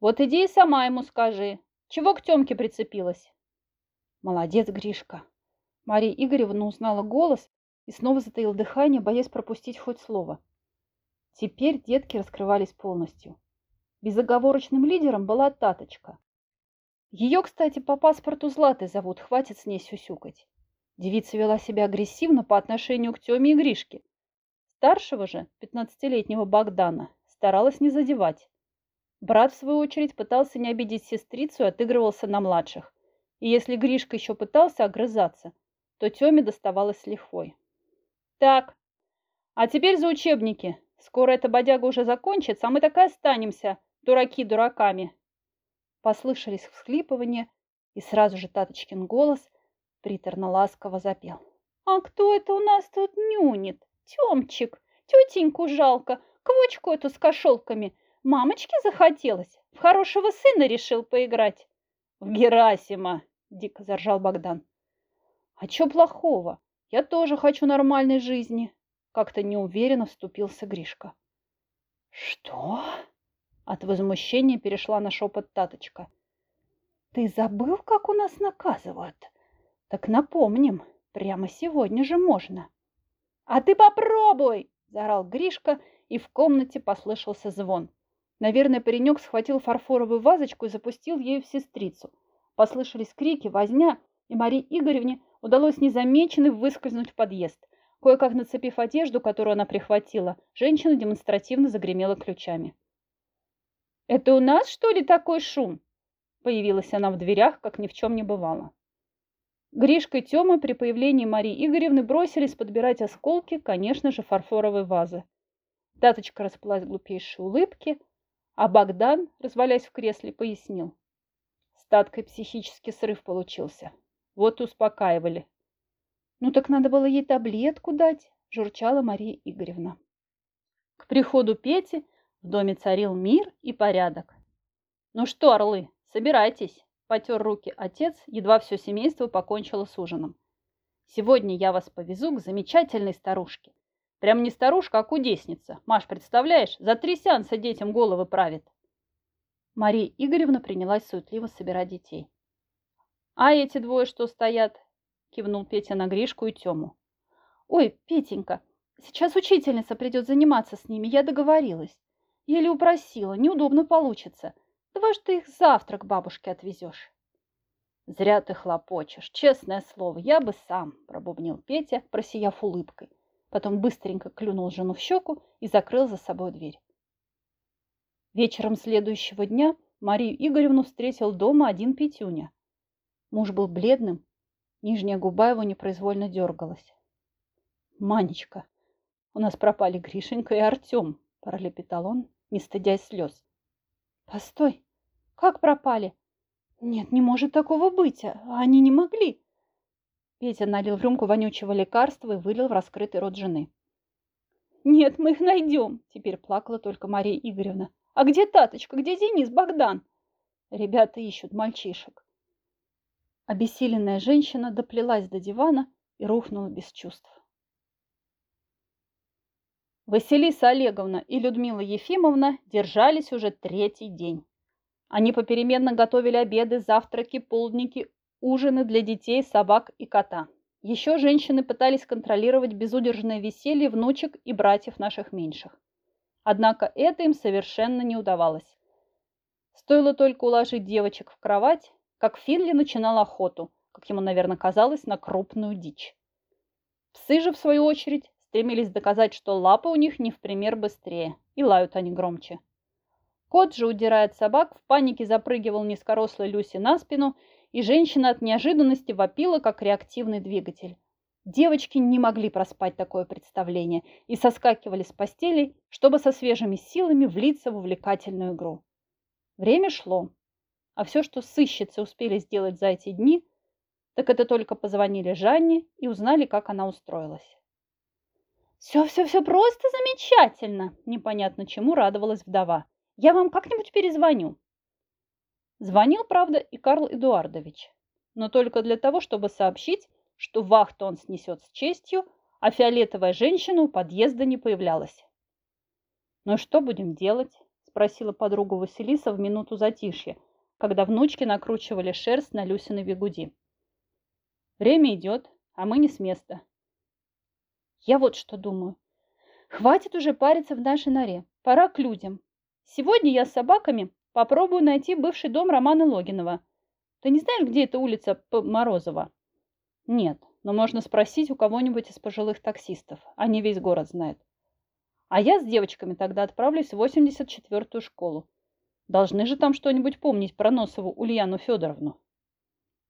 Вот иди и сама ему скажи. Чего к Тёмке прицепилась? Молодец, Гришка. Мария Игоревна узнала голос и снова затаила дыхание, боясь пропустить хоть слово. Теперь детки раскрывались полностью. Безоговорочным лидером была Таточка. Ее, кстати, по паспорту Златой зовут, хватит с ней сюсюкать. Девица вела себя агрессивно по отношению к Теме и Гришке. Старшего же, пятнадцатилетнего Богдана, старалась не задевать. Брат, в свою очередь, пытался не обидеть сестрицу и отыгрывался на младших. И если Гришка еще пытался огрызаться, то Теме доставалось с лихвой. Так, а теперь за учебники. Скоро эта бодяга уже закончится, а мы так и останемся, дураки дураками. Послышались всхлипывания, и сразу же Таточкин голос приторно-ласково запел. «А кто это у нас тут нюнит? Тёмчик, тетеньку жалко, квочку эту с кошелками. Мамочке захотелось, в хорошего сына решил поиграть». «В Герасима!» – дико заржал Богдан. «А чё плохого? Я тоже хочу нормальной жизни!» – как-то неуверенно вступился Гришка. «Что?» От возмущения перешла на шепот Таточка. Ты забыл, как у нас наказывают? Так напомним, прямо сегодня же можно. А ты попробуй! Заорал Гришка, и в комнате послышался звон. Наверное, паренек схватил фарфоровую вазочку и запустил ею в сестрицу. Послышались крики, возня, и Марии Игоревне удалось незамеченной выскользнуть в подъезд. Кое-как нацепив одежду, которую она прихватила, женщина демонстративно загремела ключами. «Это у нас, что ли, такой шум?» Появилась она в дверях, как ни в чем не бывало. Гришка и Тёма при появлении Марии Игоревны бросились подбирать осколки, конечно же, фарфоровой вазы. Таточка расплылась глупейшей улыбке, а Богдан, развалясь в кресле, пояснил. Статкой психический срыв получился. Вот успокаивали. «Ну так надо было ей таблетку дать», – журчала Мария Игоревна. К приходу Пети в доме царил мир и порядок. «Ну что, орлы, собирайтесь!» – потер руки отец, едва все семейство покончило с ужином. «Сегодня я вас повезу к замечательной старушке. Прям не старушка, а кудесница. Маш, представляешь, за три сеанса детям головы правит». Мария Игоревна принялась суетливо собирать детей. «А эти двое что стоят?» – кивнул Петя на Гришку и Тему. «Ой, Петенька, сейчас учительница придет заниматься с ними, я договорилась. Еле упросила, неудобно получится. Давай же ты их завтра к бабушке отвезешь. Зря ты хлопочешь, честное слово, я бы сам, пробубнил Петя, просияв улыбкой. Потом быстренько клюнул жену в щеку и закрыл за собой дверь. Вечером следующего дня Марию Игоревну встретил дома один Петюня. Муж был бледным, нижняя губа его непроизвольно дергалась. «Манечка, у нас пропали Гришенька и Артем», – пролепетал он, не стыдясь слез. Постой, как пропали? Нет, не может такого быть, а они не могли. Петя налил в рюмку вонючего лекарства и вылил в раскрытый рот жены. Нет, мы их найдем, теперь плакала только Мария Игоревна. А где Таточка? Где Денис, Богдан? Ребята ищут мальчишек. Обессиленная женщина доплелась до дивана и рухнула без чувств. Василиса Олеговна и Людмила Ефимовна держались уже третий день. Они попеременно готовили обеды, завтраки, полдники, ужины для детей, собак и кота. Еще женщины пытались контролировать безудержное веселье внучек и братьев наших меньших. Однако это им совершенно не удавалось. Стоило только уложить девочек в кровать, как Финли начинал охоту, как ему, наверное, казалось, на крупную дичь. Псы же, в свою очередь, стремились доказать, что лапы у них не в пример быстрее, и лают они громче. Кот же, удирая от собак, в панике запрыгивал низкорослой Люси на спину, и женщина от неожиданности вопила, как реактивный двигатель. Девочки не могли проспать такое представление и соскакивали с постелей, чтобы со свежими силами влиться в увлекательную игру. Время шло. А все, что сыщицы успели сделать за эти дни, так это только позвонили Жанне и узнали, как она устроилась. «Все-все-все просто замечательно!» Непонятно чему радовалась вдова. «Я вам как-нибудь перезвоню». Звонил, правда, и Карл Эдуардович, но только для того, чтобы сообщить, что вахту он снесет с честью, а фиолетовая женщина у подъезда не появлялась. «Ну что будем делать?» – спросила подругу Василиса в минуту затишья, когда внучки накручивали шерсть на Люсиной бегуди. Время идет, а мы не с места. Я вот что думаю. Хватит уже париться в нашей норе. Пора к людям. Сегодня я с собаками попробую найти бывший дом Романа Логинова. Ты не знаешь, где эта улица П. Морозова? Нет, но можно спросить у кого-нибудь из пожилых таксистов. Они весь город знают. А я с девочками тогда отправлюсь в 84-ю школу. Должны же там что-нибудь помнить про Носову Ульяну Федоровну.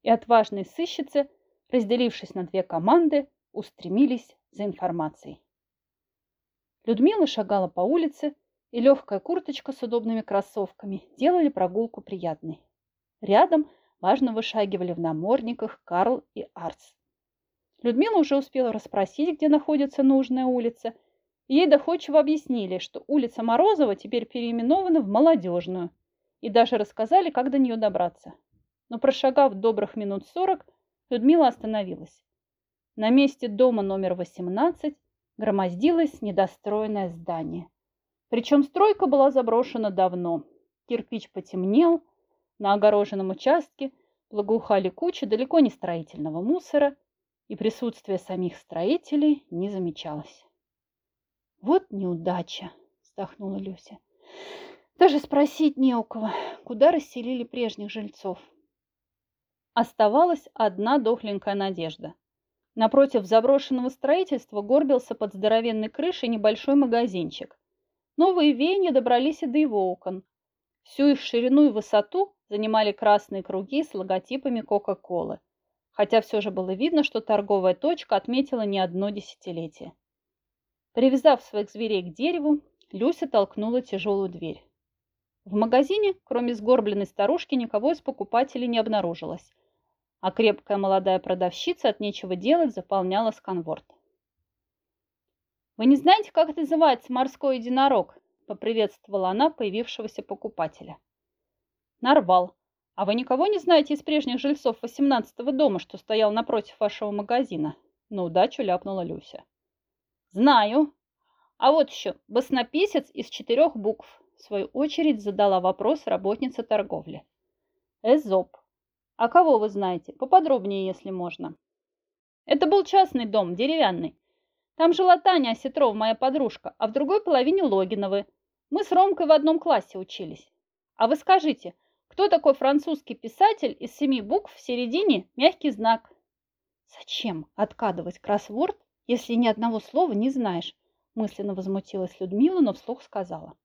И отважные сыщицы, разделившись на две команды, устремились за информацией. Людмила шагала по улице, и легкая курточка с удобными кроссовками делали прогулку приятной. Рядом важно вышагивали в намордниках Карл и Арс. Людмила уже успела расспросить, где находится нужная улица – Ей доходчиво объяснили, что улица Морозова теперь переименована в Молодежную, и даже рассказали, как до нее добраться. Но прошагав добрых минут сорок, Людмила остановилась. На месте дома номер 18 громоздилось недостроенное здание. Причем стройка была заброшена давно. Кирпич потемнел, на огороженном участке благоухали кучи далеко не строительного мусора, и присутствие самих строителей не замечалось. Вот неудача, вздохнула Люся. Даже спросить не у кого, куда расселили прежних жильцов. Оставалась одна дохленькая надежда. Напротив заброшенного строительства горбился под здоровенной крышей небольшой магазинчик. Новые веяния добрались и до его окон. Всю их ширину и высоту занимали красные круги с логотипами Кока-Колы. Хотя все же было видно, что торговая точка отметила не одно десятилетие. Привязав своих зверей к дереву, Люся толкнула тяжелую дверь. В магазине, кроме сгорбленной старушки, никого из покупателей не обнаружилось, а крепкая молодая продавщица от нечего делать заполняла сканворд. «Вы не знаете, как называется морской единорог?» – поприветствовала она появившегося покупателя. «Нарвал. А вы никого не знаете из прежних жильцов 18-го дома, что стоял напротив вашего магазина?» На удачу ляпнула Люся. Знаю. А вот еще баснописец из четырех букв. В свою очередь задала вопрос работница торговли. Эзоп. А кого вы знаете? Поподробнее, если можно. Это был частный дом, деревянный. Там жила Таня Осетров, моя подружка, а в другой половине Логиновы. Мы с Ромкой в одном классе учились. А вы скажите, кто такой французский писатель из семи букв в середине мягкий знак? Зачем откадывать кроссворд если ни одного слова не знаешь?» Мысленно возмутилась Людмила, но вслух сказала.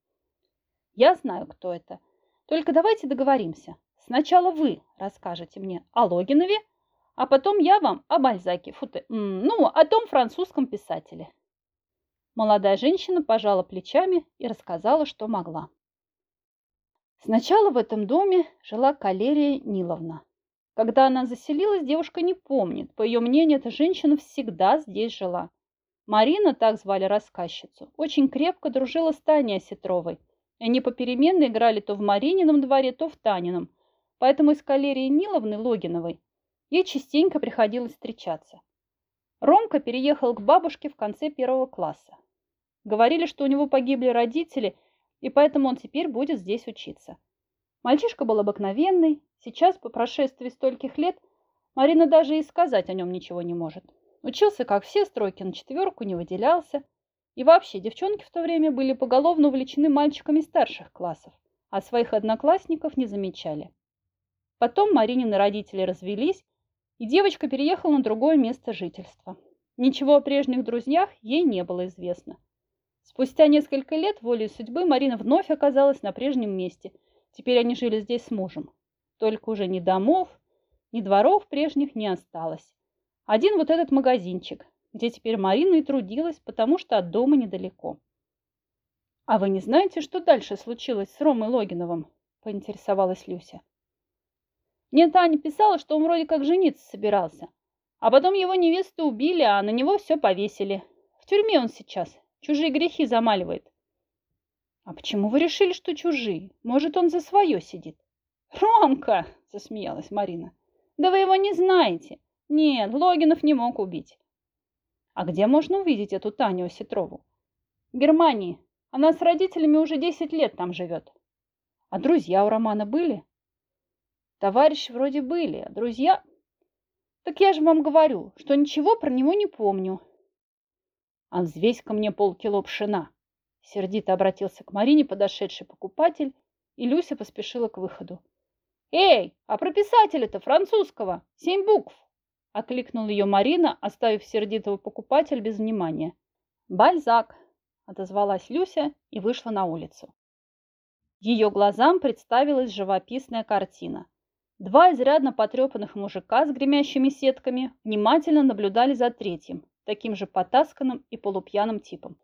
«Я знаю, кто это. Только давайте договоримся. Сначала вы расскажете мне о Логинове, а потом я вам о Бальзаке, футе, ну, о том французском писателе». Молодая женщина пожала плечами и рассказала, что могла. Сначала в этом доме жила Калерия Ниловна. Когда она заселилась, девушка не помнит. По ее мнению, эта женщина всегда здесь жила. Марина, так звали рассказчицу, очень крепко дружила с Таней Осетровой Они попеременно играли то в Маринином дворе, то в Танином, поэтому из Калерии Ниловны Логиновой ей частенько приходилось встречаться. Ромка переехал к бабушке в конце первого класса. Говорили, что у него погибли родители, и поэтому он теперь будет здесь учиться. Мальчишка был обыкновенный, сейчас, по прошествии стольких лет, Марина даже и сказать о нем ничего не может. Учился, как все, стройки на четверку, не выделялся. И вообще, девчонки в то время были поголовно увлечены мальчиками старших классов, а своих одноклассников не замечали. Потом Маринины родители развелись, и девочка переехала на другое место жительства. Ничего о прежних друзьях ей не было известно. Спустя несколько лет волей судьбы Марина вновь оказалась на прежнем месте. Теперь они жили здесь с мужем. Только уже ни домов, ни дворов прежних не осталось. Один вот этот магазинчик, где теперь Марина и трудилась, потому что от дома недалеко. «А вы не знаете, что дальше случилось с Ромой Логиновым?» – поинтересовалась Люся. Мне Таня писала, что он вроде как жениться собирался. А потом его невесту убили, а на него все повесили. В тюрьме он сейчас. Чужие грехи замаливает. А почему вы решили, что чужие? Может, он за свое сидит? Ромка, засмеялась Марина. Да вы его не знаете. Нет, Логинов не мог убить. А где можно увидеть эту Таню Осетрову? В Германии. Она с родителями уже 10 лет там живет. А друзья у Романа были? Товарищи вроде были, а друзья... Так я же вам говорю, что ничего про него не помню. А взвесь ко мне полкило пшена. Сердито обратился к Марине подошедший покупатель, и Люся поспешила к выходу. «Эй, а про писателя-то французского! Семь букв!» — окликнул ее Марина, оставив сердитого покупателя без внимания. «Бальзак!» — отозвалась Люся и вышла на улицу. Ее глазам представилась живописная картина. Два изрядно потрепанных мужика с гремящими сетками внимательно наблюдали за третьим, таким же потасканным и полупьяным типом.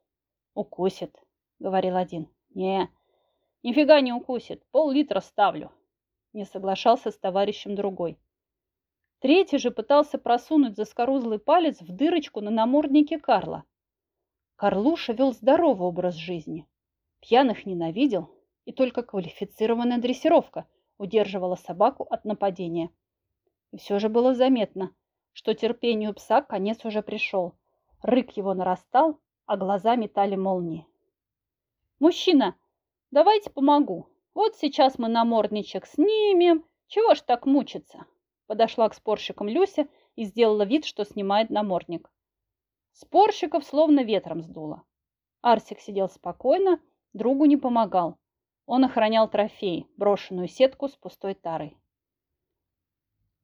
«Укусит», — говорил один. «Не, нифига не укусит, пол-литра ставлю», — не соглашался с товарищем другой. Третий же пытался просунуть заскорузлый палец в дырочку на наморднике Карла. Карлуша вел здоровый образ жизни. Пьяных ненавидел, и только квалифицированная дрессировка — удерживала собаку от нападения. И все же было заметно, что терпению пса конец уже пришел. Рык его нарастал, а глаза метали молнии. «Мужчина, давайте помогу. Вот сейчас мы намордничек снимем. Чего ж так мучиться?» Подошла к спорщикам Люся и сделала вид, что снимает намордник. Спорщиков словно ветром сдуло. Арсик сидел спокойно, другу не помогал. Он охранял трофей, брошенную сетку с пустой тарой.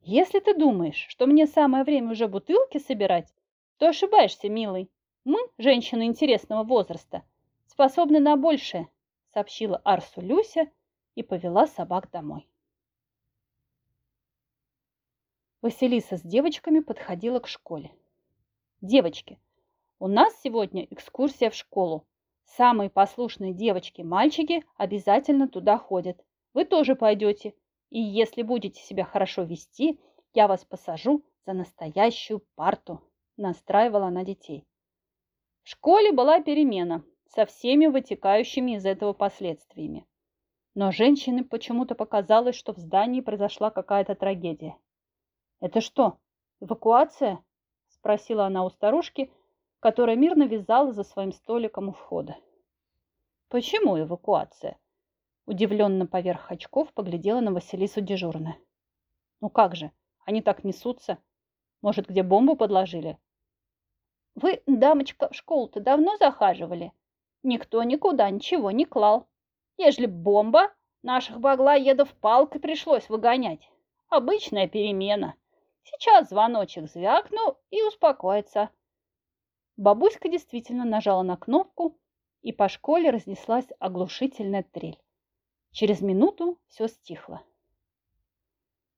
Если ты думаешь, что мне самое время уже бутылки собирать, то ошибаешься, милый. Мы, женщины интересного возраста, способны на большее, сообщила Арсу Люся и повела собак домой. Василиса с девочками подходила к школе. Девочки, у нас сегодня экскурсия в школу. Самые послушные девочки мальчики обязательно туда ходят. Вы тоже пойдете. И если будете себя хорошо вести, я вас посажу за настоящую парту, настраивала на детей. В школе была перемена со всеми вытекающими из этого последствиями. Но женщине почему-то показалось, что в здании произошла какая-то трагедия. «Это что, эвакуация?» – спросила она у старушки, которая мирно вязала за своим столиком у входа. «Почему эвакуация?» Удивленно поверх очков поглядела на Василису дежурная. «Ну как же, они так несутся. Может, где бомбу подложили?» «Вы, дамочка, в школу-то давно захаживали? Никто никуда ничего не клал. Ежели бомба, наших баглоедов палкой пришлось выгонять. Обычная перемена. Сейчас звоночек звякну и успокоится. Бабуська действительно нажала на кнопку, и по школе разнеслась оглушительная трель. Через минуту все стихло.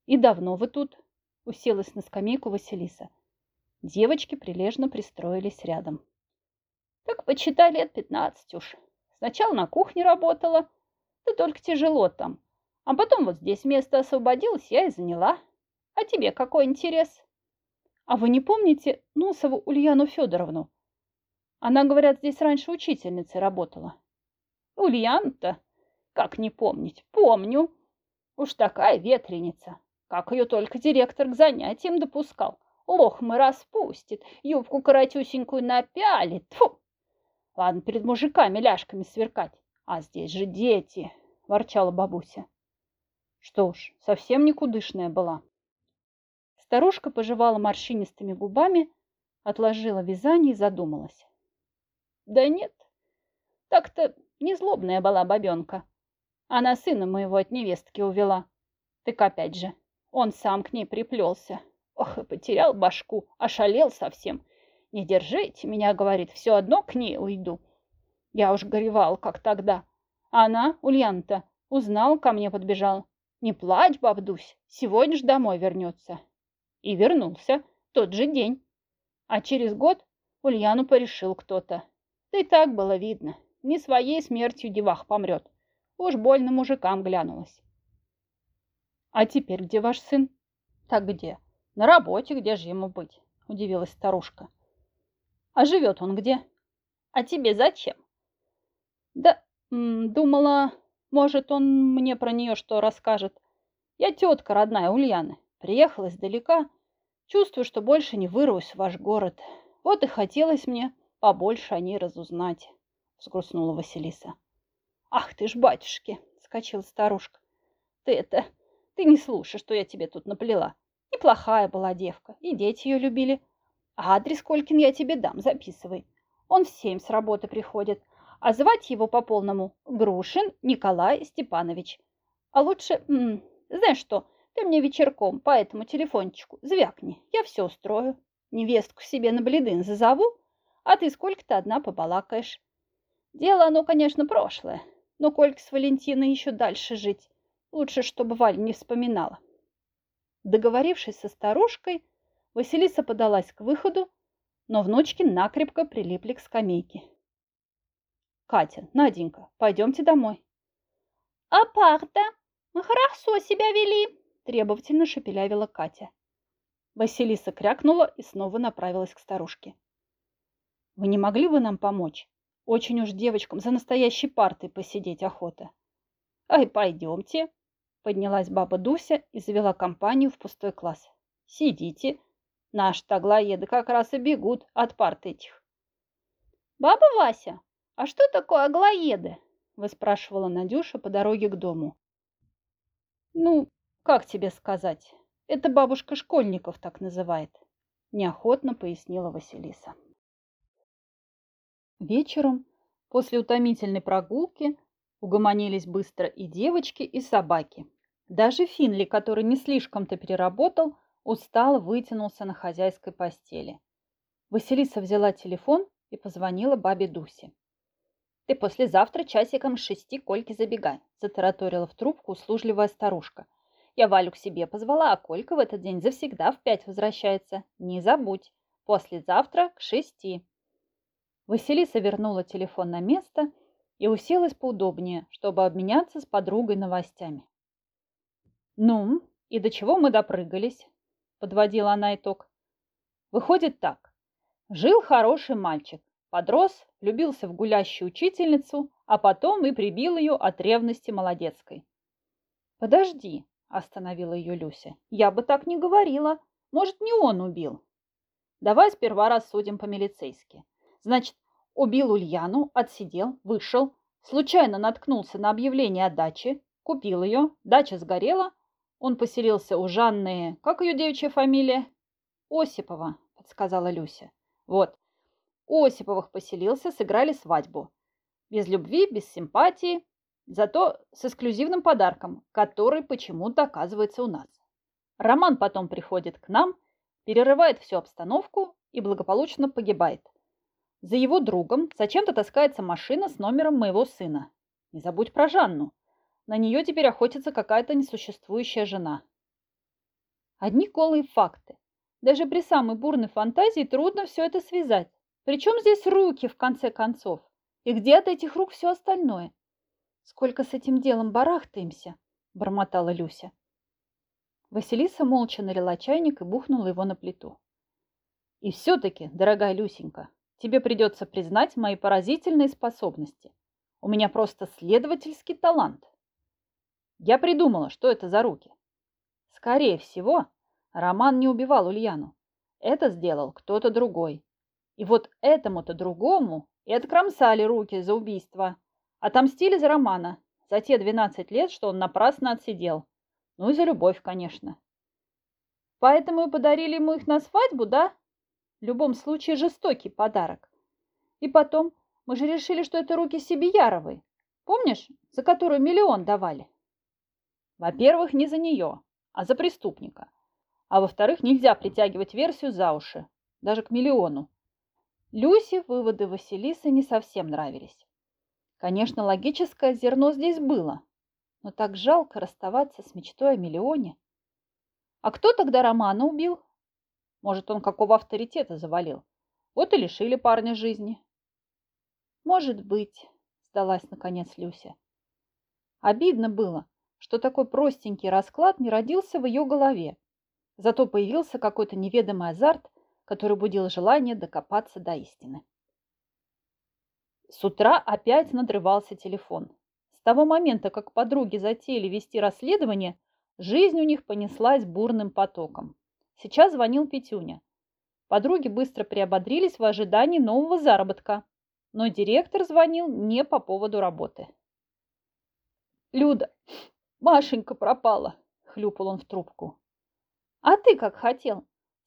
«И давно вы тут?» – уселась на скамейку Василиса. Девочки прилежно пристроились рядом. «Так почитай лет пятнадцать уж. Сначала на кухне работала, да только тяжело там. А потом вот здесь место освободилось, я и заняла. А тебе какой интерес?» А вы не помните Носову Ульяну Федоровну? Она, говорят, здесь раньше учительницей работала. Ульяна-то, Как не помнить? Помню. Уж такая ветреница. Как ее только директор к занятиям допускал. Лохмы распустит, юбку коротюсенькую напялит. Тьфу! Ладно, перед мужиками ляжками сверкать. А здесь же дети, ворчала бабуся. Что ж, совсем никудышная была. Старушка пожевала морщинистыми губами, отложила вязание и задумалась. Да нет, так-то не злобная была бабенка. Она сына моего от невестки увела. Так опять же, он сам к ней приплелся. Ох, и потерял башку, ошалел совсем. Не держите меня, говорит, все одно к ней уйду. Я уж горевал, как тогда. Она, Ульяна-то, узнал, ко мне подбежал. Не плачь, бабдусь, сегодня ж домой вернется. И вернулся тот же день. А через год Ульяну порешил кто-то. Да и так было видно. Не своей смертью девах помрет. Уж больно мужикам глянулась. А теперь где ваш сын? Так где? На работе, где же ему быть? Удивилась старушка. А живет он где? А тебе зачем? Да, думала, может, он мне про нее что расскажет. Я тетка родная Ульяны. Приехала издалека. Чувствую, что больше не вырвусь в ваш город. Вот и хотелось мне побольше о ней разузнать, взгрустнула Василиса. Ах ты ж, батюшки, вскочила старушка. Ты это, ты не слушай, что я тебе тут наплела. Неплохая была девка, и дети ее любили. А адрес Колькин я тебе дам, записывай. Он в семь с работы приходит, а звать его по полному Грушин Николай Степанович. А лучше, м -м, знаешь что, ты мне вечерком по этому телефончику звякни, я все устрою. Невестку себе на бледын зазову, а ты сколько-то одна побалакаешь. Дело оно, конечно, прошлое, но Колька с Валентиной еще дальше жить. Лучше, чтобы Валь не вспоминала. Договорившись со старушкой, Василиса подалась к выходу, но внучки накрепко прилипли к скамейке. «Катя, Наденька, пойдемте домой». «А? Мы хорошо себя вели», – требовательно шепелявила Катя. Василиса крякнула и снова направилась к старушке. «Вы не могли бы нам помочь? Очень уж девочкам за настоящей партой посидеть охота. Ай, пойдемте. Поднялась баба Дуся и завела компанию в пустой класс. Сидите. Наши таглоеды как раз и бегут от парт этих. Баба Вася, а что такое аглоеды? Выспрашивала Надюша по дороге к дому. Ну, как тебе сказать? Это бабушка школьников так называет. Неохотно пояснила Василиса. Вечером, после утомительной прогулки, угомонились быстро и девочки, и собаки. Даже Финли, который не слишком-то переработал, устал вытянулся на хозяйской постели. Василиса взяла телефон и позвонила бабе Дусе. «Ты послезавтра часиком с шести Кольки забегай», – затараторила в трубку услужливая старушка. «Я Валю к себе позвала, а Колька в этот день завсегда в пять возвращается. Не забудь. Послезавтра к шести». Василиса вернула телефон на место и уселась поудобнее, чтобы обменяться с подругой новостями. «Ну, и до чего мы допрыгались?» – подводила она итог. «Выходит так. Жил хороший мальчик, подрос, влюбился в гулящую учительницу, а потом и прибил ее от ревности молодецкой». «Подожди», – остановила ее Люся. «Я бы так не говорила. Может, не он убил?» «Давай сперва рассудим по-милицейски. Значит, убил Ульяну, отсидел, вышел, случайно наткнулся на объявление о даче, купил ее, дача сгорела, он поселился у Жанны, как ее девичья фамилия? Осипова, подсказала Люся. Вот, у Осиповых поселился, сыграли свадьбу. Без любви, без симпатии, зато с эксклюзивным подарком, который почему-то оказывается у нас. Роман потом приходит к нам, перерывает всю обстановку и благополучно погибает – за его другом зачем-то таскается машина с номером моего сына. Не забудь про Жанну. На нее теперь охотится какая-то несуществующая жена. Одни голые факты. Даже при самой бурной фантазии трудно все это связать. Причем здесь руки, в конце концов? И где от этих рук все остальное? Сколько с этим делом барахтаемся, бормотала Люся. Василиса молча налила чайник и бухнула его на плиту. И все-таки, дорогая Люсенька, тебе придется признать мои поразительные способности. У меня просто следовательский талант. Я придумала, что это за руки. Скорее всего, Роман не убивал Ульяну. Это сделал кто-то другой. И вот этому-то другому и откромсали руки за убийство. Отомстили за Романа, за те 12 лет, что он напрасно отсидел. Ну и за любовь, конечно. Поэтому и подарили ему их на свадьбу, да? В любом случае жестокий подарок. И потом, мы же решили, что это руки Сибияровой. Помнишь, за которую миллион давали? Во-первых, не за нее, а за преступника. А во-вторых, нельзя притягивать версию за уши, даже к миллиону. Люсе выводы Василисы не совсем нравились. Конечно, логическое зерно здесь было, но так жалко расставаться с мечтой о миллионе. А кто тогда Романа убил? Может, он какого авторитета завалил? Вот и лишили парня жизни. Может быть, сдалась наконец Люся. Обидно было, что такой простенький расклад не родился в ее голове. Зато появился какой-то неведомый азарт, который будил желание докопаться до истины. С утра опять надрывался телефон. С того момента, как подруги затеяли вести расследование, жизнь у них понеслась бурным потоком. Сейчас звонил Петюня. Подруги быстро приободрились в ожидании нового заработка, но директор звонил не по поводу работы. «Люда, Машенька пропала!» – хлюпал он в трубку. «А ты как хотел?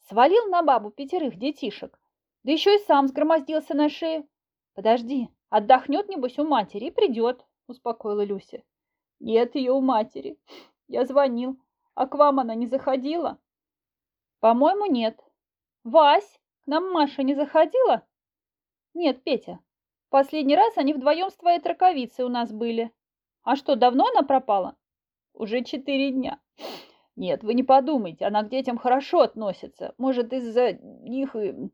Свалил на бабу пятерых детишек, да еще и сам сгромоздился на шею. Подожди, отдохнет, небось, у матери и придет», – успокоила Люся. «Нет ее у матери. Я звонил. А к вам она не заходила?» По-моему, нет. Вась, к нам Маша не заходила? Нет, Петя. Последний раз они вдвоем с твоей траковицей у нас были. А что, давно она пропала? Уже четыре дня. Нет, вы не подумайте, она к детям хорошо относится. Может, из-за них и...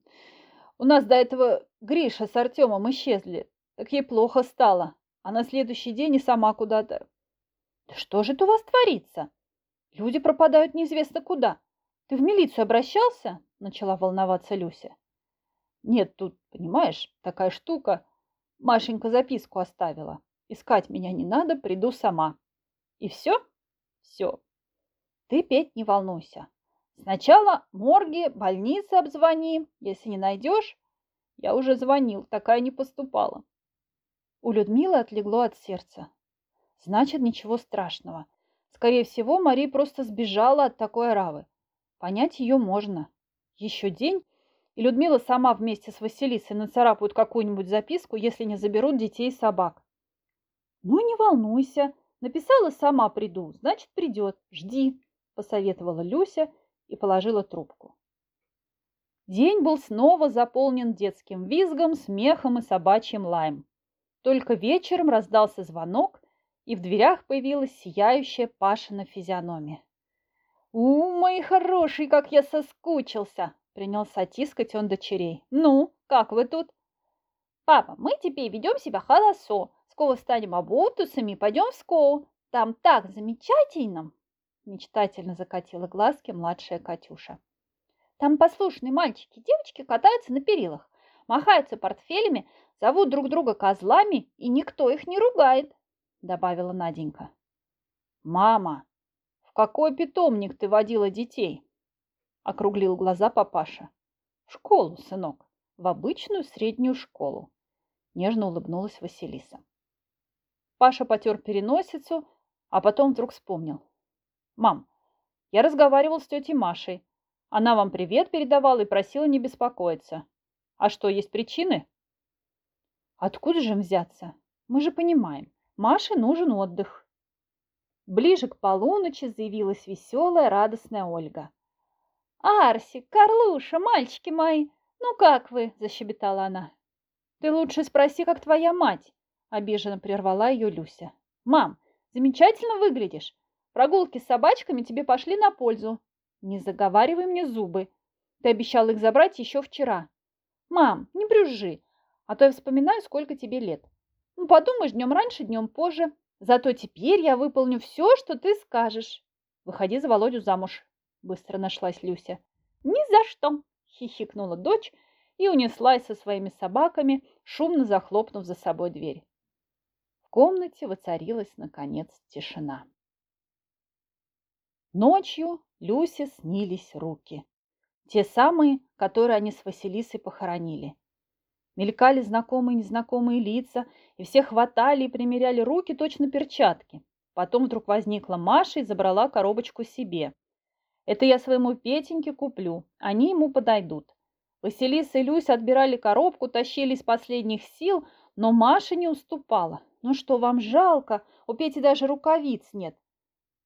У нас до этого Гриша с Артемом исчезли. Так ей плохо стало. А на следующий день и сама куда-то... Да что же это у вас творится? Люди пропадают неизвестно куда. Ты в милицию обращался? Начала волноваться Люся. Нет, тут, понимаешь, такая штука. Машенька записку оставила. Искать меня не надо, приду сама. И все? Все. Ты, Петь, не волнуйся. Сначала морги, больницы обзвони. Если не найдешь, я уже звонил, такая не поступала. У Людмилы отлегло от сердца. Значит, ничего страшного. Скорее всего, Мария просто сбежала от такой оравы. Понять ее можно. Еще день, и Людмила сама вместе с Василисой нацарапают какую-нибудь записку, если не заберут детей и собак. Ну, не волнуйся. Написала сама приду, значит, придет. Жди, посоветовала Люся и положила трубку. День был снова заполнен детским визгом, смехом и собачьим лаем. Только вечером раздался звонок, и в дверях появилась сияющая Пашина физиономия. «У, мои хорошие, как я соскучился!» Принялся тискать он дочерей. «Ну, как вы тут?» «Папа, мы теперь ведем себя хорошо. Скоро станем обутусами и пойдем в школу. Там так замечательно!» Мечтательно закатила глазки младшая Катюша. «Там послушные мальчики и девочки катаются на перилах, махаются портфелями, зовут друг друга козлами, и никто их не ругает», добавила Наденька. «Мама!» какой питомник ты водила детей?» Округлил глаза папаша. «В школу, сынок, в обычную среднюю школу», нежно улыбнулась Василиса. Паша потер переносицу, а потом вдруг вспомнил. «Мам, я разговаривал с тетей Машей. Она вам привет передавала и просила не беспокоиться. А что, есть причины?» «Откуда же им взяться? Мы же понимаем, Маше нужен отдых. Ближе к полуночи заявилась веселая, радостная Ольга. «Арсик, Карлуша, мальчики мои, ну как вы?» – защебетала она. «Ты лучше спроси, как твоя мать», – обиженно прервала ее Люся. «Мам, замечательно выглядишь. Прогулки с собачками тебе пошли на пользу. Не заговаривай мне зубы. Ты обещал их забрать еще вчера. Мам, не брюзжи, а то я вспоминаю, сколько тебе лет. Ну, подумаешь, днем раньше, днем позже. Зато теперь я выполню все, что ты скажешь. Выходи за Володю замуж, быстро нашлась Люся. Ни за что, хихикнула дочь и унеслась со своими собаками, шумно захлопнув за собой дверь. В комнате воцарилась, наконец, тишина. Ночью Люсе снились руки. Те самые, которые они с Василисой похоронили. Мелькали знакомые и незнакомые лица, и все хватали и примеряли руки точно перчатки. Потом вдруг возникла Маша и забрала коробочку себе. Это я своему Петеньке куплю, они ему подойдут. Василиса и Люся отбирали коробку, тащили из последних сил, но Маша не уступала. «Ну что, вам жалко? У Пети даже рукавиц нет».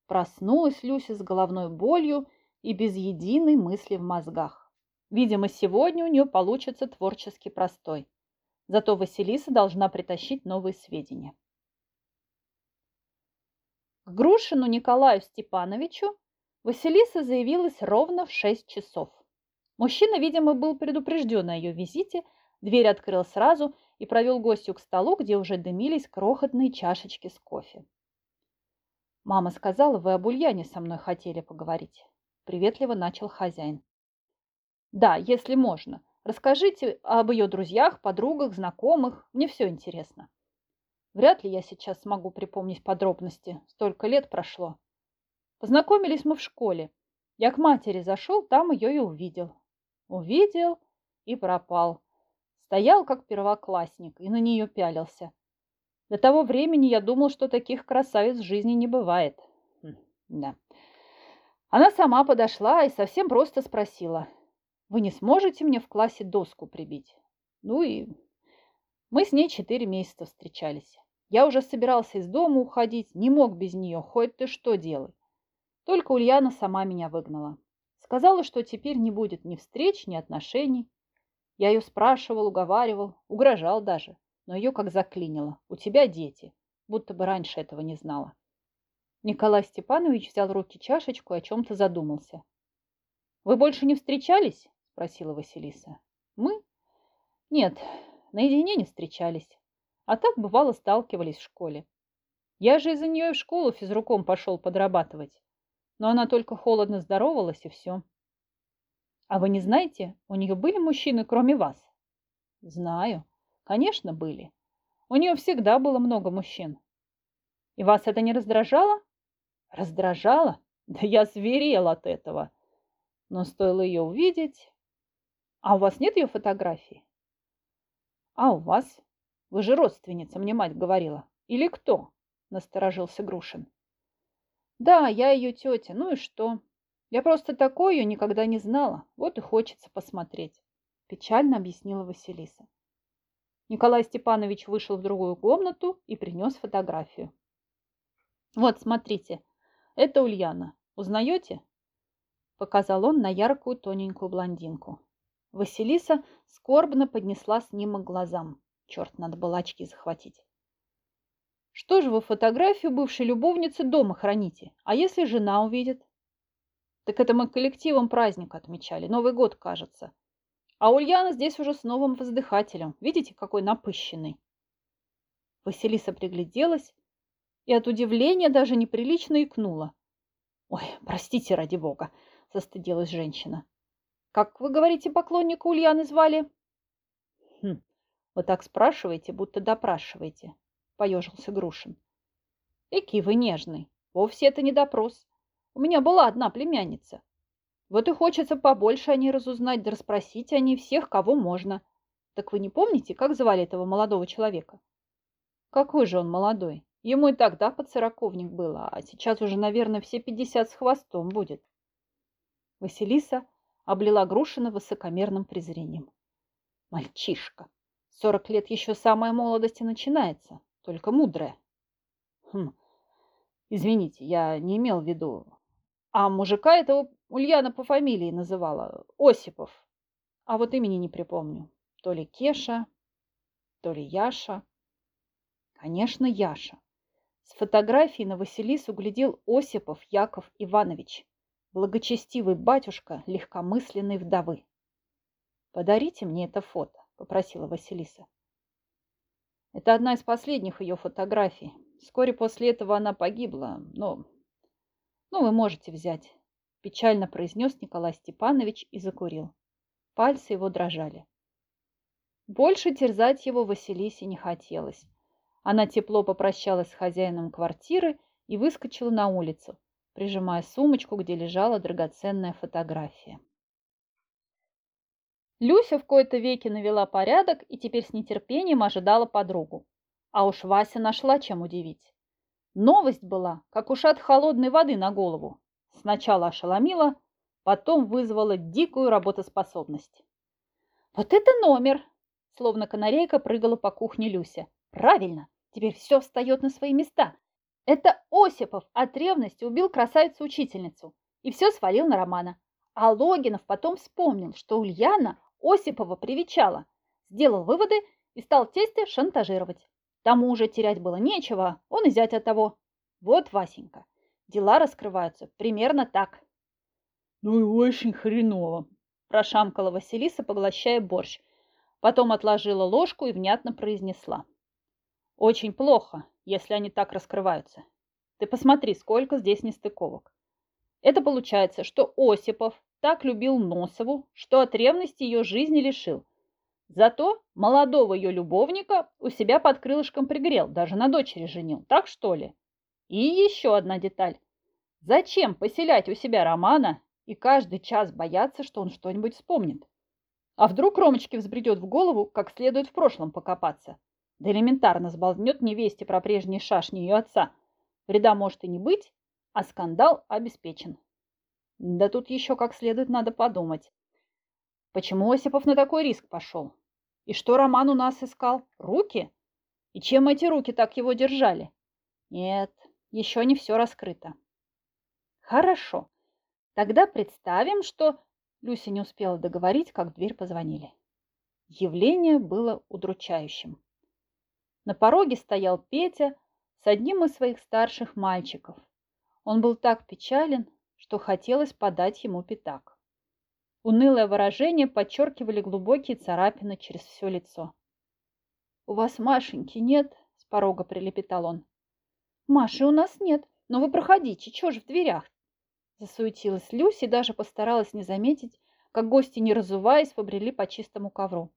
Проснулась Люся с головной болью и без единой мысли в мозгах. Видимо, сегодня у нее получится творческий простой. Зато Василиса должна притащить новые сведения. К Грушину Николаю Степановичу Василиса заявилась ровно в 6 часов. Мужчина, видимо, был предупрежден о ее визите, дверь открыл сразу и провел гостю к столу, где уже дымились крохотные чашечки с кофе. «Мама сказала, вы об Ульяне со мной хотели поговорить», – приветливо начал хозяин. «Да, если можно. Расскажите об ее друзьях, подругах, знакомых. Мне все интересно». Вряд ли я сейчас смогу припомнить подробности. Столько лет прошло. Познакомились мы в школе. Я к матери зашел, там ее и увидел. Увидел и пропал. Стоял как первоклассник и на нее пялился. До того времени я думал, что таких красавиц в жизни не бывает. Хм, да. Она сама подошла и совсем просто спросила. Вы не сможете мне в классе доску прибить? Ну и мы с ней четыре месяца встречались. Я уже собирался из дома уходить, не мог без нее, хоть ты что делай. Только Ульяна сама меня выгнала. Сказала, что теперь не будет ни встреч, ни отношений. Я ее спрашивал, уговаривал, угрожал даже, но ее как заклинило. У тебя дети. Будто бы раньше этого не знала. Николай Степанович взял в руки чашечку и о чем-то задумался. «Вы больше не встречались?» – спросила Василиса. «Мы?» «Нет, наедине не встречались. А так, бывало, сталкивались в школе. Я же из-за нее в школу физруком пошел подрабатывать но она только холодно здоровалась и все. А вы не знаете, у нее были мужчины, кроме вас? Знаю. Конечно, были. У нее всегда было много мужчин. И вас это не раздражало? Раздражало? Да я зверел от этого. Но стоило ее увидеть... А у вас нет ее фотографии? А у вас? Вы же родственница, мне мать говорила. Или кто? Насторожился Грушин. Да, я ее тетя. Ну и что? Я просто такое ее никогда не знала. Вот и хочется посмотреть. Печально объяснила Василиса. Николай Степанович вышел в другую комнату и принес фотографию. Вот, смотрите, это Ульяна. Узнаете? Показал он на яркую тоненькую блондинку. Василиса скорбно поднесла снимок глазам. Черт, надо было очки захватить. Что же вы фотографию бывшей любовницы дома храните? А если жена увидит? Так это мы коллективом праздник отмечали. Новый год, кажется. А Ульяна здесь уже с новым воздыхателем. Видите, какой напыщенный? Василиса пригляделась и от удивления даже неприлично икнула. Ой, простите, ради бога, застыдилась женщина. Как вы говорите, поклонника Ульяны звали? Хм, вы так спрашиваете, будто допрашиваете поежился Грушин. Эки вы нежный. Вовсе это не допрос. У меня была одна племянница. Вот и хочется побольше о ней разузнать, да расспросить о ней всех, кого можно. Так вы не помните, как звали этого молодого человека? Какой же он молодой? Ему и тогда подсороковник было, а сейчас уже, наверное, все пятьдесят с хвостом будет. Василиса облила Грушина высокомерным презрением. Мальчишка. Сорок лет еще самая молодость и начинается только мудрая. Хм, извините, я не имел в виду. А мужика этого Ульяна по фамилии называла. Осипов. А вот имени не припомню. То ли Кеша, то ли Яша. Конечно, Яша. С фотографии на Василису глядел Осипов Яков Иванович, благочестивый батюшка легкомысленной вдовы. «Подарите мне это фото», – попросила Василиса. Это одна из последних ее фотографий. Вскоре после этого она погибла, но... Ну, вы можете взять. Печально произнес Николай Степанович и закурил. Пальцы его дрожали. Больше терзать его Василисе не хотелось. Она тепло попрощалась с хозяином квартиры и выскочила на улицу, прижимая сумочку, где лежала драгоценная фотография. Люся в кои-то веки навела порядок и теперь с нетерпением ожидала подругу. А уж Вася нашла чем удивить. Новость была, как ушат холодной воды на голову. Сначала ошеломила, потом вызвала дикую работоспособность. «Вот это номер!» Словно канарейка прыгала по кухне Люся. «Правильно! Теперь все встает на свои места. Это Осипов от ревности убил красавицу-учительницу и все свалил на Романа. А Логинов потом вспомнил, что Ульяна Осипова привечала, сделал выводы и стал тестя шантажировать. Тому уже терять было нечего, он и зять от того. Вот, Васенька, дела раскрываются примерно так. Ну и очень хреново, прошамкала Василиса, поглощая борщ. Потом отложила ложку и внятно произнесла. Очень плохо, если они так раскрываются. Ты посмотри, сколько здесь нестыковок. Это получается, что Осипов так любил Носову, что от ревности ее жизни лишил. Зато молодого ее любовника у себя под крылышком пригрел, даже на дочери женил. Так что ли? И еще одна деталь. Зачем поселять у себя Романа и каждый час бояться, что он что-нибудь вспомнит? А вдруг Ромочке взбредет в голову, как следует в прошлом покопаться? Да элементарно сболтнет невесте про прежние шашни ее отца. Вреда может и не быть, а скандал обеспечен. Да тут еще как следует надо подумать. Почему Осипов на такой риск пошел? И что Роман у нас искал? Руки? И чем эти руки так его держали? Нет, еще не все раскрыто. Хорошо. Тогда представим, что... Люся не успела договорить, как в дверь позвонили. Явление было удручающим. На пороге стоял Петя с одним из своих старших мальчиков. Он был так печален, что хотелось подать ему пятак. Унылое выражение подчеркивали глубокие царапины через все лицо. «У вас Машеньки нет?» – с порога прилепетал он. «Маши у нас нет, но вы проходите, чего же в дверях?» Засуетилась Люси даже постаралась не заметить, как гости, не разуваясь, побрели по чистому ковру.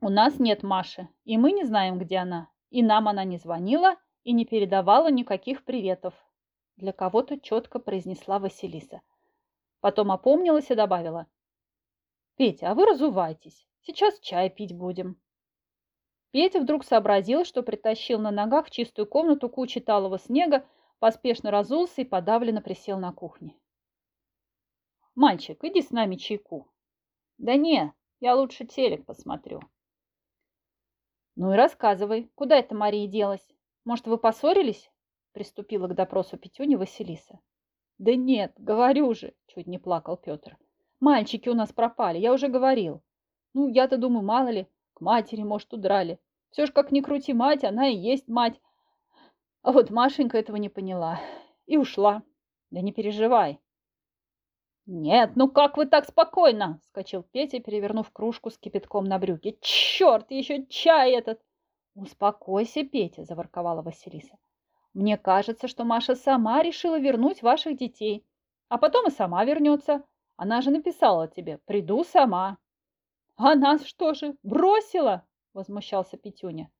«У нас нет Маши, и мы не знаем, где она. И нам она не звонила и не передавала никаких приветов, для кого-то четко произнесла Василиса. Потом опомнилась и добавила. «Петя, а вы разувайтесь. Сейчас чай пить будем». Петя вдруг сообразил, что притащил на ногах чистую комнату кучу талого снега, поспешно разулся и подавленно присел на кухне. «Мальчик, иди с нами чайку». «Да не, я лучше телек посмотрю». «Ну и рассказывай, куда это Мария делась? Может, вы поссорились?» Приступила к допросу Петюни Василиса. Да нет, говорю же, чуть не плакал Петр. Мальчики у нас пропали, я уже говорил. Ну, я-то думаю, мало ли, к матери, может, удрали. Все ж как ни крути мать, она и есть мать. А вот Машенька этого не поняла и ушла. Да не переживай. Нет, ну как вы так спокойно? Вскочил Петя, перевернув кружку с кипятком на брюки. Черт, еще чай этот! Успокойся, Петя, заворковала Василиса. Мне кажется, что Маша сама решила вернуть ваших детей, а потом и сама вернется. Она же написала тебе «приду сама». «А нас что же, бросила?» – возмущался Петюня.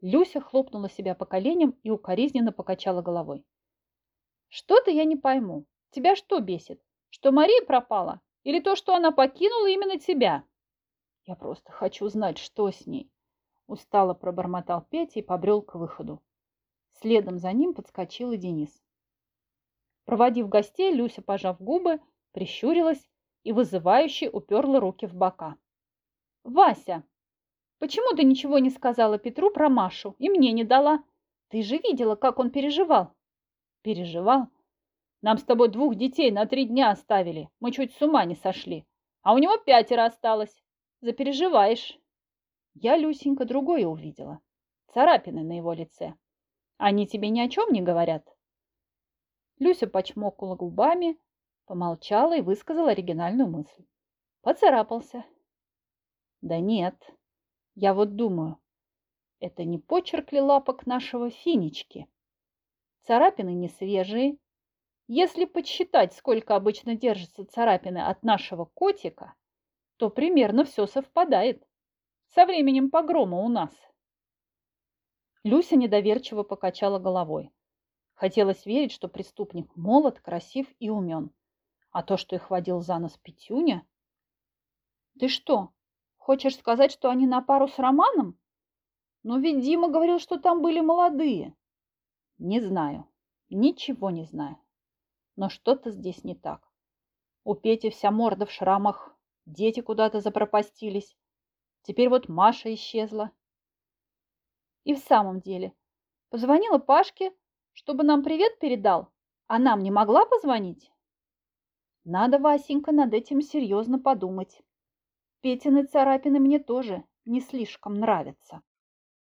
Люся хлопнула себя по коленям и укоризненно покачала головой. «Что-то я не пойму. Тебя что бесит? Что Мария пропала? Или то, что она покинула именно тебя?» «Я просто хочу знать, что с ней», – устало пробормотал Петя и побрел к выходу. Следом за ним подскочил и Денис. Проводив гостей, Люся, пожав губы, прищурилась и вызывающе уперла руки в бока. «Вася, почему ты ничего не сказала Петру про Машу и мне не дала? Ты же видела, как он переживал». «Переживал? Нам с тобой двух детей на три дня оставили. Мы чуть с ума не сошли. А у него пятеро осталось. Запереживаешь». Я, Люсенька, другое увидела. Царапины на его лице. Они тебе ни о чем не говорят?» Люся почмокала губами, помолчала и высказала оригинальную мысль. Поцарапался. «Да нет, я вот думаю, это не почерк ли лапок нашего финички? Царапины не свежие. Если подсчитать, сколько обычно держатся царапины от нашего котика, то примерно все совпадает. Со временем погрома у нас. Люся недоверчиво покачала головой. Хотелось верить, что преступник молод, красив и умен. А то, что их водил за нос Петюня... Ты что, хочешь сказать, что они на пару с Романом? Но ведь Дима говорил, что там были молодые. Не знаю, ничего не знаю. Но что-то здесь не так. У Пети вся морда в шрамах, дети куда-то запропастились. Теперь вот Маша исчезла. И в самом деле, позвонила Пашке, чтобы нам привет передал, а нам не могла позвонить? Надо, Васенька, над этим серьезно подумать. Петины царапины мне тоже не слишком нравятся.